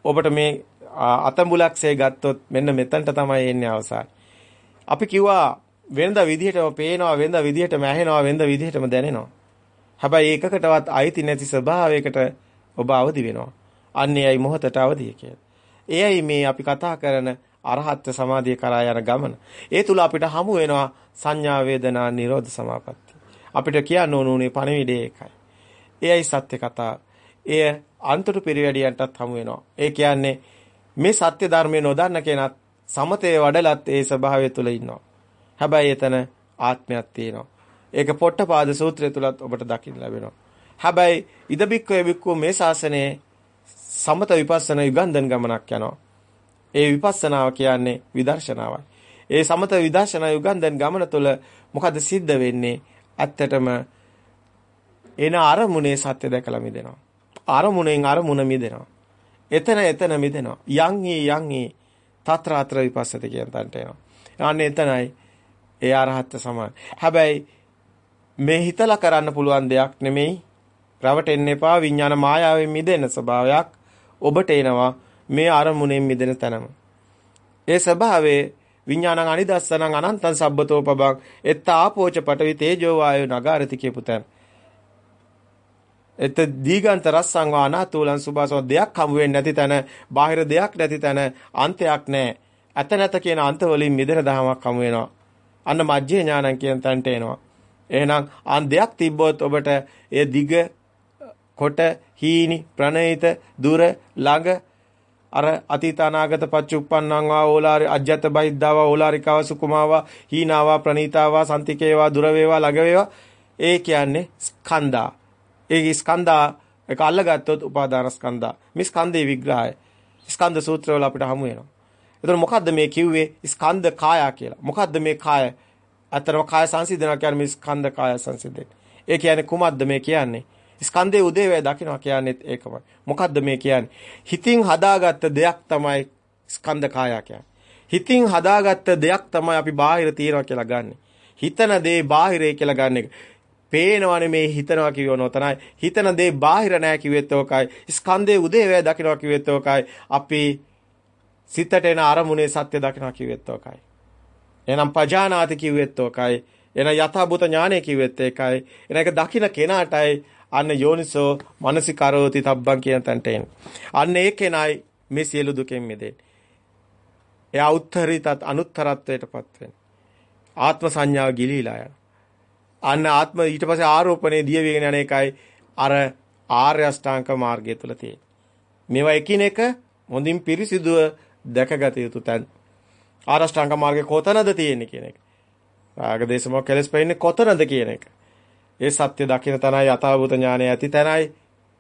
ඔබට මේ අතඹුලක්සේ ගත්තොත් මෙන්න මෙතනට තමයි එන්නේ අවසාන. අපි කිව්වා වෙනද විදිහටම පේනවා වෙනද විදිහටම ඇහෙනවා වෙනද විදිහටම දැනෙනවා. හැබැයි ඒකකටවත් අයිති නැති ස්වභාවයකට ඔබ අවදි වෙනවා. අන්නේයි මොහතට අවදිය කියලා. එයයි මේ අපි කතා කරන අරහත් සමාධිය කරා යන ගමන. ඒ තුල අපිට හමු වෙනවා සංඥා වේදනා නිරෝධ සමාපatti. අපිට කියන්න ඕනුනේ පණවිඩේ ඒකයි. එයයි සත්‍ය කතාව. එය අන්තර පරිවැඩියන්ටත් හමු වෙනවා. ඒ කියන්නේ මේ සත්‍ය ධර්මය නොදන්න කෙනත් සමතේ වඩලත් ඒ ස්වභාවය තුල ඉන්නවා. හැබැයි එතන ආත්මයක් තියෙනවා. ඒක පොට්ටපාද සූත්‍රය තුලත් ඔබට දකින්න ලැබෙනවා. හැබැයි ඉදබික්කෝ එබික්කෝ මේ ශාසනයේ සමත විපස්සනා යුගන්ධන් ගමනක් යනවා. ඒ විපස්සනාව කියන්නේ විදර්ශනාවයි. ඒ සමත විදර්ශනා යුගන්ධන් ගමන තුළ මොකද සිද්ධ වෙන්නේ? ඇත්තටම එන අරමුණේ සත්‍ය දැකලා මිදෙනවා. අරමුණෙන් අරමුණ මිදෙනවා. එතන එතන මිදෙනවා. යං හි යං හි තත්‍රාත්‍ර විපස්සති කියන තැනට එනවා. අන්න එතනයි ඒ අරහත් සමාන. හැබැයි මේ හිතලා කරන්න පුළුවන් දෙයක් නෙමෙයි. රවටෙන්න එපා විඥාන මායාවෙන් මිදෙන ස්වභාවයක් ඔබට එනවා මේ අරමුණෙන් මිදෙන තැනම. ඒ ස්වභාවයේ විඥානං අනිදස්සනං අනන්තං සබ්බතෝ පබං එත්ත ආපෝච පටවි තේජෝ වායෝ නගාරති කියපු තැන. එත දීගන්ත රස්සං වානාතුලං සුභාසෝ දෙයක් හමු වෙන්නේ නැති තැන, බාහිර දෙයක් නැති තැන, අන්තයක් නැහැ. ඇත නැත කියන අන්ත වලින් මිදෙන දහමක් හමු වෙනවා. අන්න මජ්ජේ ඥානං කියන තැනට එනවා. එහෙනම් අන් දෙයක් තිබ්බොත් ඔබට ඒ දිග කොට හීනි ප්‍රණීත දුර ළඟ අර අතීත අනාගත පච්චුප්පන්නං වා ඕලාරි අජ්ජත බහිද්දාවා ඕලාරිකාවා සුකුමාවා හීනාවා ප්‍රනීතාවා සන්තිකේවා දුර වේවා ළඟ වේවා ඒ කියන්නේ ස්කන්ධා. ඒ ස්කන්ධා එක අල්ලගත්තොත් උපාදාන ස්කන්ධා. මේ ස්කන්ධේ විග්‍රහය. ස්කන්ධ සූත්‍රවල අපිට හමු වෙනවා. එතකොට මොකද්ද මේ කිව්වේ ස්කන්ධ කාය කියලා. මොකද්ද මේ කාය? අතරම කාය සංසිඳනවා කියන්නේ මේ ස්කන්ධ කාය සංසිඳෙන්නේ. ඒ කියන්නේ කුමක්ද මේ කියන්නේ? ස්කන්ධයේ උදේවැය දකින්නවා කියන්නේත් ඒකමයි. මොකද්ද මේ කියන්නේ? හිතින් හදාගත්ත දෙයක් තමයි ස්කන්ධ කාය කියන්නේ. හිතින් හදාගත්ත දෙයක් තමයි අපි බාහිර තියනවා කියලා ගන්නෙ. හිතන දේ බාහිරේ කියලා ගන්න එක. පේනවනේ මේ හිතනවා කියවන උතනයි. හිතන දේ බාහිර නෑ කිව්වෙත් ඕකයි. ස්කන්ධයේ උදේවැය දකින්නවා කිව්වෙත් ඕකයි. අපි සිතට එන අරමුණේ සත්‍ය දකින්නවා කිව්වෙත් ඕකයි. එහෙනම් පජානාති කිව්වෙත් ඕකයි. එන යථාභූත ඥානය කිව්වෙත් ඒකයි. එන එක දකින්න කෙනාටයි අන්න යෝනිසෝ මනසිකරෝති තබ්බන් කියන තැනට එන්නේ. අන්න ඒ කෙනයි මේ සියලු දුකෙන් මිදෙන්නේ. එයා උත්තරීතත් අනුත්තරත්වයටපත් වෙන්නේ. ආත්ම සංඥාව ගිලීලා යන. අන්න ආත්ම ඊට පස්සේ ආරෝපණය දිය වේගෙන යන එකයි අර ආර්ය අෂ්ටාංග මාර්ගය තුල තියෙන්නේ. මේවා එකිනෙක හොඳින් පිරිසිදුව දැකගත යුතු තැන්. ආරෂ්ඨාංග මාර්ගය කොතනද තියෙන්නේ කියන එක. රාග දේශමෝ කෙලස් පෙන්නේ කොතනද කියන එක. ඒ සත්‍ය දකින තැනයි යථාභූත ඥානය ඇති තැනයි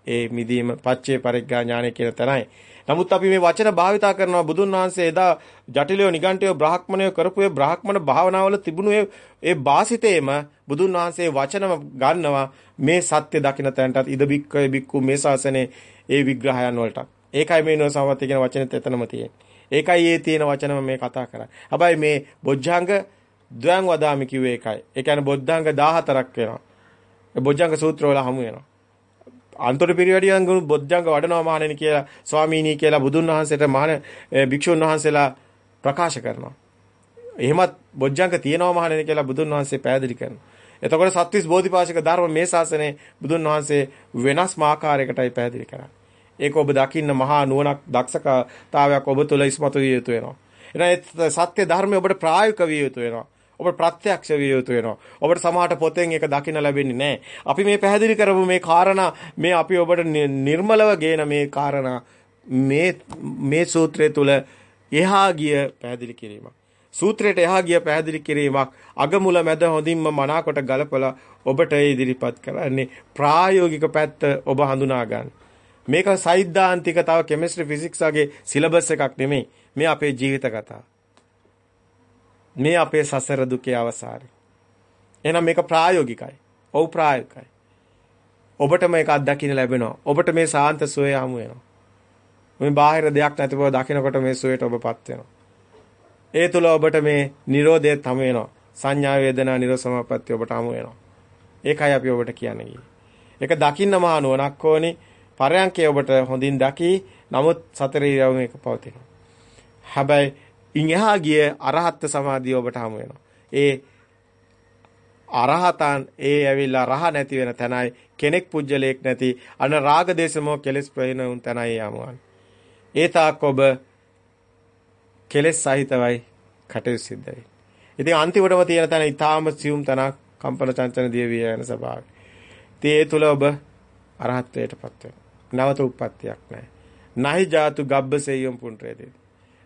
ඒ මිදීම පච්චේ පරිග්ගා ඥානය කියන තැනයි. නමුත් අපි මේ වචන භාවිතා කරනවා බුදුන් වහන්සේ එදා ජටිලයෝ නිගණ්ඨයෝ බ්‍රාහ්මණයෝ කරපු ඒ බ්‍රාහ්මණ භාවනාවල තිබුණු ඒ වාසිතේම බුදුන් වහන්සේ වචනම ගන්නවා මේ සත්‍ය දකින තැනටත් ඉද බික්කේ බික්කු මේ ශාසනේ ඒ විග්‍රහයන් වලට. ඒකයි මේ නොසමත් කියන වචනෙත් එතනම තියෙන්නේ. ඒකයි ඒ තියෙන වචනම මේ කතා කරන්නේ. හැබැයි මේ බොජ්ජංග ද්වයන් වදාමි කිව්වේ ඒකයි. ඒ කියන්නේ බොද්ධංග 14ක් වෙනවා. බොජ්ජංග සූත්‍ර වල හමු වෙනවා. අන්තර පිරිවැඩියන් ගුණ බොජ්ජංග වඩනවා මහණෙනි කියලා ස්වාමීනි කියලා බුදුන් වහන්සේට මහණ භික්ෂුන් වහන්සේලා ප්‍රකාශ කරනවා. එහෙමත් බොජ්ජංග තියෙනවා මහණෙනි කියලා බුදුන් වහන්සේ පැහැදිලි කරනවා. එතකොට සත්‍විස් බෝධිපාශික ධර්ම මේ ශාසනයේ බුදුන් වහන්සේ වෙනස් ආකාරයකටයි පැහැදිලි කරන්නේ. ඒක ඔබ දකින්න මහා නුවණක් දක්ෂතාවයක් ඔබ තුළ ඉස්මතු විය යුතු වෙනවා. එහෙනම් සත්‍ය ධර්මය ඔබට ප්‍රායෝගික විය යුතු වෙනවා. ඔබට ප්‍රත්‍යක්ෂ විය යුතු වෙනවා. ඔබට සමහරට පොතෙන් ඒක දකින්න ලැබෙන්නේ නැහැ. අපි මේ පැහැදිලි කරපු මේ කාරණා මේ අපි ඔබට නිර්මලව ගේන මේ කාරණා මේ මේ සූත්‍රය තුල එහා ගිය පැහැදිලි කිරීමක්. සූත්‍රයට එහා ගිය පැහැදිලි කිරීමක් අගමුල මැද හොඳින්ම මනාකොට ගලපලා ඔබට ඉදිරිපත් කරන්නේ ප්‍රායෝගික පැත්ත ඔබ හඳුනා ගන්න. මේක සෛද්ධාන්තික තව කෙමිස්ට්‍රි ෆිසික්ස් වගේ සිලබස් එකක් නෙමෙයි. මේ අපේ ජීවිත කතාව. මේ අපේ සසර දුකේ අවසානය. එහෙනම් මේක ප්‍රායෝගිකයි. ඔව් ප්‍රායෝගිකයි. ඔබට මේක අත්දකින්න ලැබෙනවා. ඔබට මේ සාන්ත සුවය හමු වෙනවා. මේ බාහිර දෙයක් නැති බව දකිනකොට මේ සුවයට ඔබපත් වෙනවා. ඒ තුල ඔබට මේ Nirodheත් හමු වෙනවා. සංඥා වේදනා නිරෝසමාපත්තිය ඔබට හමු වෙනවා. ඒකයි අපි ඔබට කියන්නේ. ඒක දකින්න මහා නුවණක් ඕනි. පරයන්කේ ඔබට හොඳින් දකි. නමුත් සතර ඉරියව් මේක පවතිනවා. හැබැයි ඉන් එහා ගිය අරහත් සමාධිය ඔබට හමු වෙනවා. ඒ අරහතන් ඒ ඇවිල්ලා රහ නැති වෙන තැනයි කෙනෙක් පුජ්‍යලයක් නැති අන රාග දේශමෝ කෙලස් ප්‍රහීන උන් තැනයි යමුවන්. ඒ තාක් ඔබ කෙලස් සහිතවයි කටයුතු සිද්ධ වෙන්නේ. ඉතින් අන්තිමටම තියෙන තැන ඊටාම සියුම් තැනක් කම්පන චංචන දියවිය යන ස්වභාවය. ඉතින් ඒ තුල ඔබ අරහත්ත්වයටපත් වෙනවා. නවත උප්පත්තියක් නැහැ. නහි ජාතු ගබ්බසෙයම් පුන්ට්‍රේදී.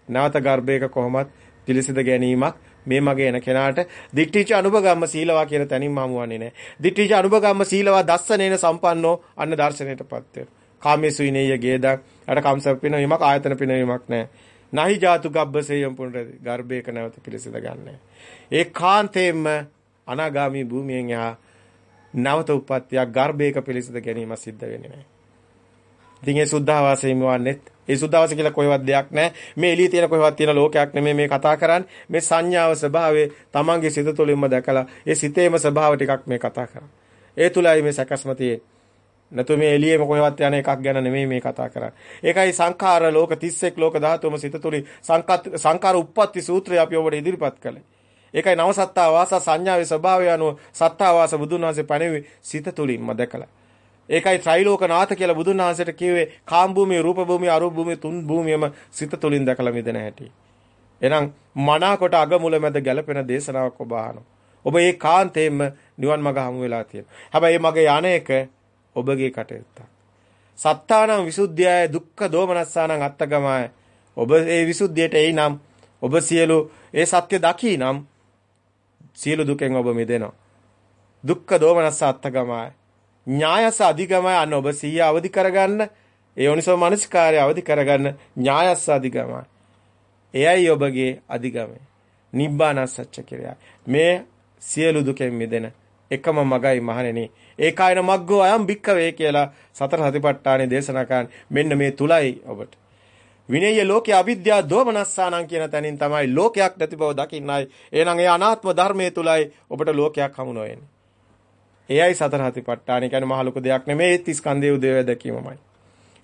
නැවත ගර්භයක කොහොමත් පිළිසිඳ ගැනීමක් මේ මගේ එන කෙනාට දිට්ඨිච අනුභගම්ම සීලවා කියන තැනින්ම හමුවන්නේ නැහැ. දිට්ඨිච අනුභගම්ම සීලවා දස්සනේන සම්පන්නෝ අන්න දර්ශනයටපත් වෙනවා. කාමේසුයිනේය ගේදක් අර කම්සප් පිනවීමක් ආයතන පිනවීමක් නැහැ. නහි ජාතු ගබ්බසේයම් පුනරති ගර්භයක නැවත පිළිසිඳ ගන්නෑ. ඒ කාන්තේම අනාගාමි භූමියෙන් යහා නැවත උප්පත්තියක් ගර්භයක පිළිසිඳ ගැනීම සිද්ධ වෙන්නේ නැහැ. ඉතින් ඒ සුද්ධාවාසයෙම වන්නේත් ඒ සුද්ධාවාස කියලා කොහෙවත් දෙයක් නැහැ. මේ එළියේ තියෙන කොහෙවත් තියෙන ලෝකයක් නෙමෙයි මේ කතා කරන්නේ. මේ සංඥාව ස්වභාවය තමන්ගේ සිත තුළින්ම දැකලා ඒ සිතේම ස්වභාව ටිකක් මේ කතා කරන්නේ. ඒ තුලයි මේ සැකස්ම තියෙන්නේ. නැතු මේ එළියේම කොහෙවත් යන එකක් ගැන නෙමෙයි මේ කතා කරන්නේ. ඒකයි සංඛාර ලෝක 31 ලෝක ධාතුවම සිත තුළින් සංඛාර උප්පත්ති සූත්‍රය අපි ඔබට ඉදිරිපත් කළේ. ඒකයි නවසත්තා වාස සංඥාවේ ස්වභාවය අනුව සත්තා වාස බුදුන් වහන්සේ පණෙවි සිත තුළින්ම දැකලා. ඒකයි ත්‍රිලෝකනාථ කියලා බුදුන් වහන්සේට කිව්වේ කාම් භූමිය, රූප භූමිය, අරූප භූමිය තුන් භූමියම සිත තුළින් දැකලා මිදෙන හැටි. එහෙනම් මනාකොට අගමුල මැද ගැලපෙන දේශනාවක් ඔබ අහනවා. ඔබ ඒ කාන්තේම නිවන් මඟ හමු වෙලා තියෙනවා. හැබැයි මේ මගේ යන්නේක ඔබගේ කටයුත්තක්. සත්තානං විසුද්ධියයි දුක්ඛ දෝමනස්සානං අත්තගමයි. ඔබ ඒ විසුද්ධියට එයිනම් ඔබ සියලු ඒ සත්‍ය දකිනම් සියලු දුකෙන් ඔබ මිදෙනවා. දුක්ඛ දෝමනස්ස අත්තගමයි. ඥායස අධිගමයි අන්න ඔබ සිහිය අවදි කරගන්න ඒ යෝනිසෝ මනසිකාරය අවදි කරගන්න ඥායස අධිගමයි. එයයි ඔබගේ අධිගමය. නිබ්බාන සත්‍ය කිරියා. මේ සියලු දුකෙන් මිදෙන එකම මගයි මහණෙනි. ඒකායන මග්ගෝ අයම් භික්කවේ කියලා සතර සතිපට්ඨානේ දේශනා කරන්නේ මෙන්න මේ තුලයි ඔබට. විනය්‍ය ලෝකේ අවිද්‍යාව දෝමනස්සානං කියන තැනින් තමයි ලෝකයක් නැති බව දකින්නයි. එහෙනම් ඒ අනාත්ම ධර්මයේ තුලයි ඔබට ලෝකයක් හමු නොවෙන්නේ. එයයි සතර සතිපට්ඨාන කියන්නේ මහ ලොකු දෙයක් නෙමෙයි ඒත් ස්කන්ධයේ උදේව දැකීමමයි.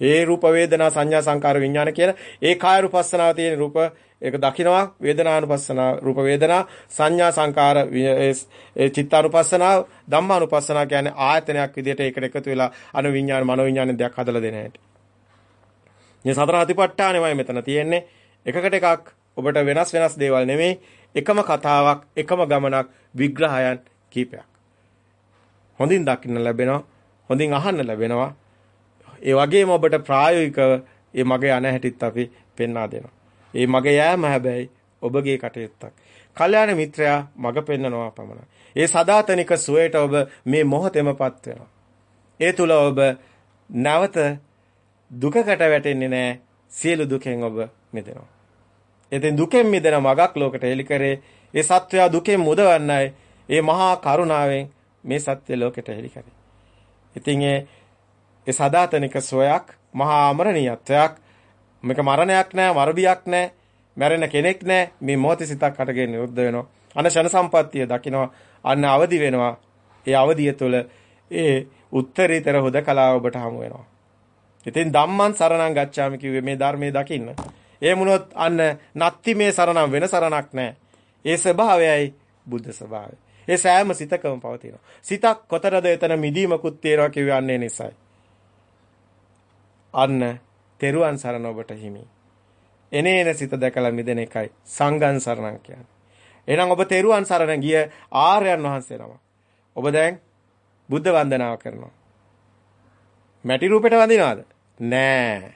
ඒ රූප වේදනා සංඥා සංකාර විඥාන කියන ඒ කාය රූපස්සනාව තියෙන රූප ඒක දකිනවා වේදනානුපස්සනා රූප වේදනා සංඥා සංකාර ඒ චිත්තානුපස්සනා ධම්මානුපස්සනා කියන්නේ ආයතනයක් විදිහට ඒකට එකතු වෙලා අනු විඥාන මනෝ විඥාන දෙයක් හදලා දෙන හැටි. මේ සතර අතිපට්ඨානෙමයි මෙතන තියෙන්නේ. එකකට එකක් ඔබට වෙනස් වෙනස් දේවල් නෙමෙයි එකම කතාවක් එකම ගමනක් විග්‍රහයන් කීපයක්. හොඳින් දකින්න ලැබෙනවා හොඳින් අහන්න ලැබෙනවා ඒ වගේම ඔබට ප්‍රායෝගිකව මේ මගේ යන හැටිත් අපි පෙන්වා දෙනවා. මේ මගේ යෑම හැබැයි ඔබගේ කටයුත්තක්. කල්යාණ මිත්‍රයා මඟ පෙන්නනවා පමණයි. ඒ සදාතනික සුවයට ඔබ මේ මොහොතෙමපත් වෙනවා. ඒ තුල ඔබ නැවත දුකකට වැටෙන්නේ නැහැ. සියලු දුකෙන් ඔබ මිදෙනවා. එතෙන් දුකෙන් මිදෙන මගක් ලෝකට එලි කරේ ඒ සත්වයා දුකෙන් මුදවන්නයි ඒ මහා කරුණාවෙන් මේ සත්‍ය ලෝකෙට එලි කරේ. ඉතින් ඒ ඒ සදාතනික සෝයක් මහා අමරණීයත්වයක් මේක මරණයක් නෑ වරබියක් නෑ මැරෙන කෙනෙක් නෑ මේ මොහොතේ සිතක් හටගෙන නිරුද්ධ වෙනවා. අන ෂණ සම්පත්තිය දකිනවා. අන්න අවදි වෙනවා. ඒ අවදිය තුළ ඒ උත්තරීතර හොදකලාව ඔබට හමු වෙනවා. ඉතින් ධම්මං සරණං ගච්ඡාමි කිව්වේ මේ ධර්මයේ දකින්න. ඒ මුනොත් අන්න නත්ති මේ සරණම් වෙන සරණක් නෑ. ඒ ස්වභාවයයි බුද්ධ ස්වභාවය. ඒ සෑම සිතකම පවතිනවා සිතක් කොතරද එතන මිදීමකුත් තියෙනවා කියවන්නේ නිසායි අන්න තෙරුවන් සරණ ඔබට හිමි. එනේන සිත දැකලා මිදෙන එකයි සංගන් සරණන් කියන්නේ. එහෙනම් ඔබ තෙරුවන් සරණ ගිය ආර්යයන් වහන්සේ නම. ඔබ දැන් බුද්ධ වන්දනාව කරනවා. මැටි රූපෙට වඳිනවද? නෑ.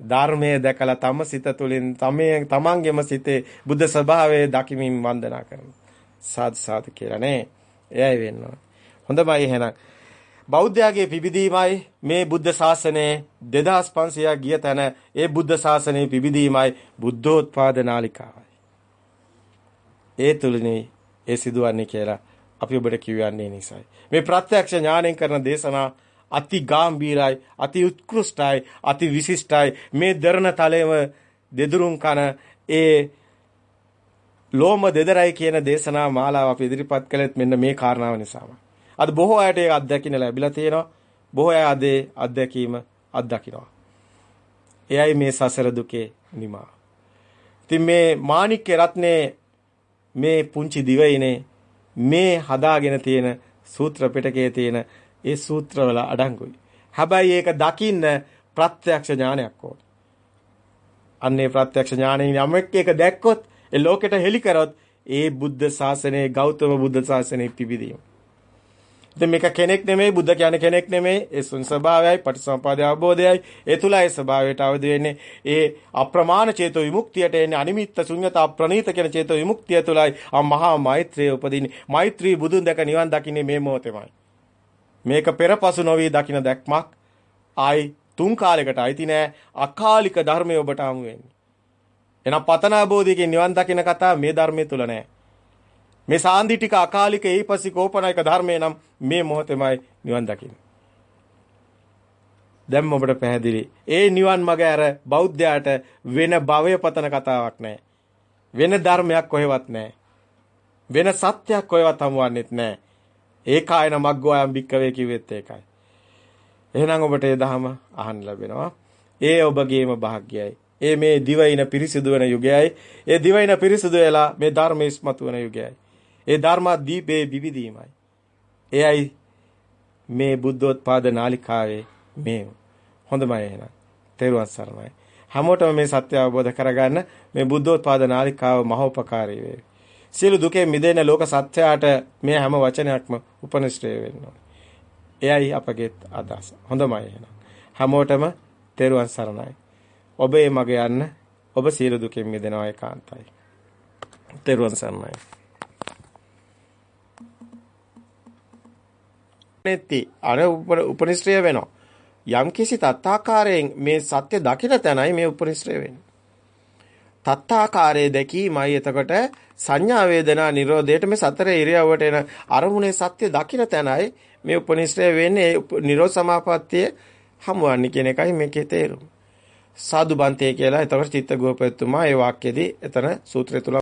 ධර්මයේ දැකලා තම සිත තුළින් තමේ තමන්ගේම සිතේ බුද්ධ ස්වභාවය දකිමින් වන්දනා කරනවා. සාදු සාදු කියලා නේ. එයයි වෙන්න ඕනේ. හොඳයි එහෙනම්. බෞද්ධයාගේ පිබිදීමයි මේ බුද්ධ ශාසනය 2500ක් ගිය තැන ඒ බුද්ධ ශාසනයේ පිබිදීමයි බුද්ධෝත්පාද නාලිකාවයි. ඒ තුලිනේ ඒ සිදුවන්නේ කියලා අපි ඔබට කියවන්නේ නිසායි. මේ ප්‍රත්‍යක්ෂ ඥාණයෙන් කරන දේශනා අති ගාම්භීරයි, අති උත්කෘෂ්ටයි, අති විශිෂ්ටයි. මේ දරණ තලයේම දෙදුරුම් කන ඒ ලෝම දෙදරයි කියන දේශනා මාලාව අපි ඉදිරිපත් කළෙත් මෙන්න මේ කාරණාව නිසාමයි. අද බොහෝ අයට ඒක අත්දැකින්න ලැබිලා තියෙනවා. බොහෝ අය අදේ අත්දැකීම අත්දකින්නවා. එයයි මේ සසර දුකේ නිමා. ඉතින් මේ මාණික්‍ය රත්නේ මේ පුංචි දිවයිනේ මේ හදාගෙන තියෙන සූත්‍ර පිටකයේ තියෙන ඒ සූත්‍රවල අඩංගුයි. හැබැයි ඒක දකින්න ප්‍රත්‍යක්ෂ ඥානයක් ඕන. අන්නේ ප්‍රත්‍යක්ෂ ඥාණයෙන් යමෙක් ඒක දැක්කොත් ඒ ලෝකෙට හෙළි කරොත් ඒ බුද්ධ ශාසනයේ ගෞතම බුද්ධ ශාසනයේ පිබිදීම. ඉතින් මේක කෙනෙක් නෙමෙයි බුද්ධ කියන්නේ කෙනෙක් නෙමෙයි. ඒ සුන් ස්වභාවයයි පටිසම්පාද අවබෝධයයි. ඒ තුලයි ස්වභාවයට අවදි වෙන්නේ ඒ අප්‍රමාණ චේතෝ විමුක්තියට එන්නේ අනිමිත්ත ශුන්‍යත අප්‍රණීත කියන චේතෝ විමුක්තිය තුලයි ආ මහා මෛත්‍රිය උපදින්නේ. මෛත්‍රී බුදුන් දැක නිවන් දකින්නේ මේ මොහොතේමයි. මේක පෙරපසු නොවි දකින්න දැක්මක්. ආයි තුන් කාලයකට අයිති නෑ. අකාලික ධර්මය ඔබට හමු වෙන්නේ. එහෙනම් පතනා බෝධියකින් නිවන් දකින්න කතාව මේ ධර්මයේ තුල නෑ මේ සාන්දි ටික අකාලික ඒපසි කෝපනායක ධර්මයේ නම් මේ මොහොතේමයි නිවන් දකින්නේ. දැන් ඔබට පැහැදිලි. ඒ නිවන් මඟ ඇර බෞද්ධයාට වෙන භවය පතන කතාවක් නැහැ. වෙන ධර්මයක් කොහෙවත් නැහැ. වෙන සත්‍යයක් කොහෙවත් හමුවන්නේත් නැහැ. ඒකායන මග්ගෝයම් භික්කවේ කිව්වෙත් ඒකයි. එහෙනම් ඔබට ඒ දහම අහන්න ලැබෙනවා. ඒ ඔබගේම වාග්යයි. ඒ මේ දිවයින පිරිසිදු වෙන යුගයයි. ඒ දිවයින පිරිසිදු වෙලා මේ ධර්මයේ ඉස්මතු වෙන යුගයයි. ඒ ධර්ම දීපේ විවිධීමයි. එයයි මේ බුද්ධෝත්පාද නාලිකාවේ මේ හොඳමයි එහෙනම්. තේරුවන් සරණයි. හැමෝටම මේ සත්‍ය අවබෝධ කරගන්න මේ බුද්ධෝත්පාද නාලිකාව මහෝපකාරී වේ. සියලු දුකෙන් මිදෙන ලෝක සත්‍යයට මේ හැම වචනයක්ම උපනිශ්‍රේ වෙන්න ඕනේ. එයයි අපගේ අදහස. හොඳමයි එහෙනම්. හැමෝටම තෙරුවන් සරණයි. ඔබ මේ මග යන්න ඔබ සියලු දුකෙන් මිදෙනවා ඒකාන්තයි. තෙරුවන් සරණයි. නැති අර උපනිශ්‍රය වෙනවා. යම්කිසි තත්තාකාරයෙන් මේ සත්‍ය දකින තැනයි මේ උපනිශ්‍රය වෙන්නේ. තත්තාකාරයේ දැකීමයි එතකොට සංඥා වේදනා නිරෝධයට මේ සතර ඉරියව්වට එන අරමුණේ සත්‍ය දකින තැනයි මේ උපනිශ්‍රය වෙන්නේ නිරෝධ සමාපත්තිය හමුවන්නේ කියන එකයි මේකේ තේරුම. සාදු බන්තේ කියලා එතකොට චිත්ත ගෝපෙතුමා ඒ වාක්‍යයේදී එතන සූත්‍රය තුල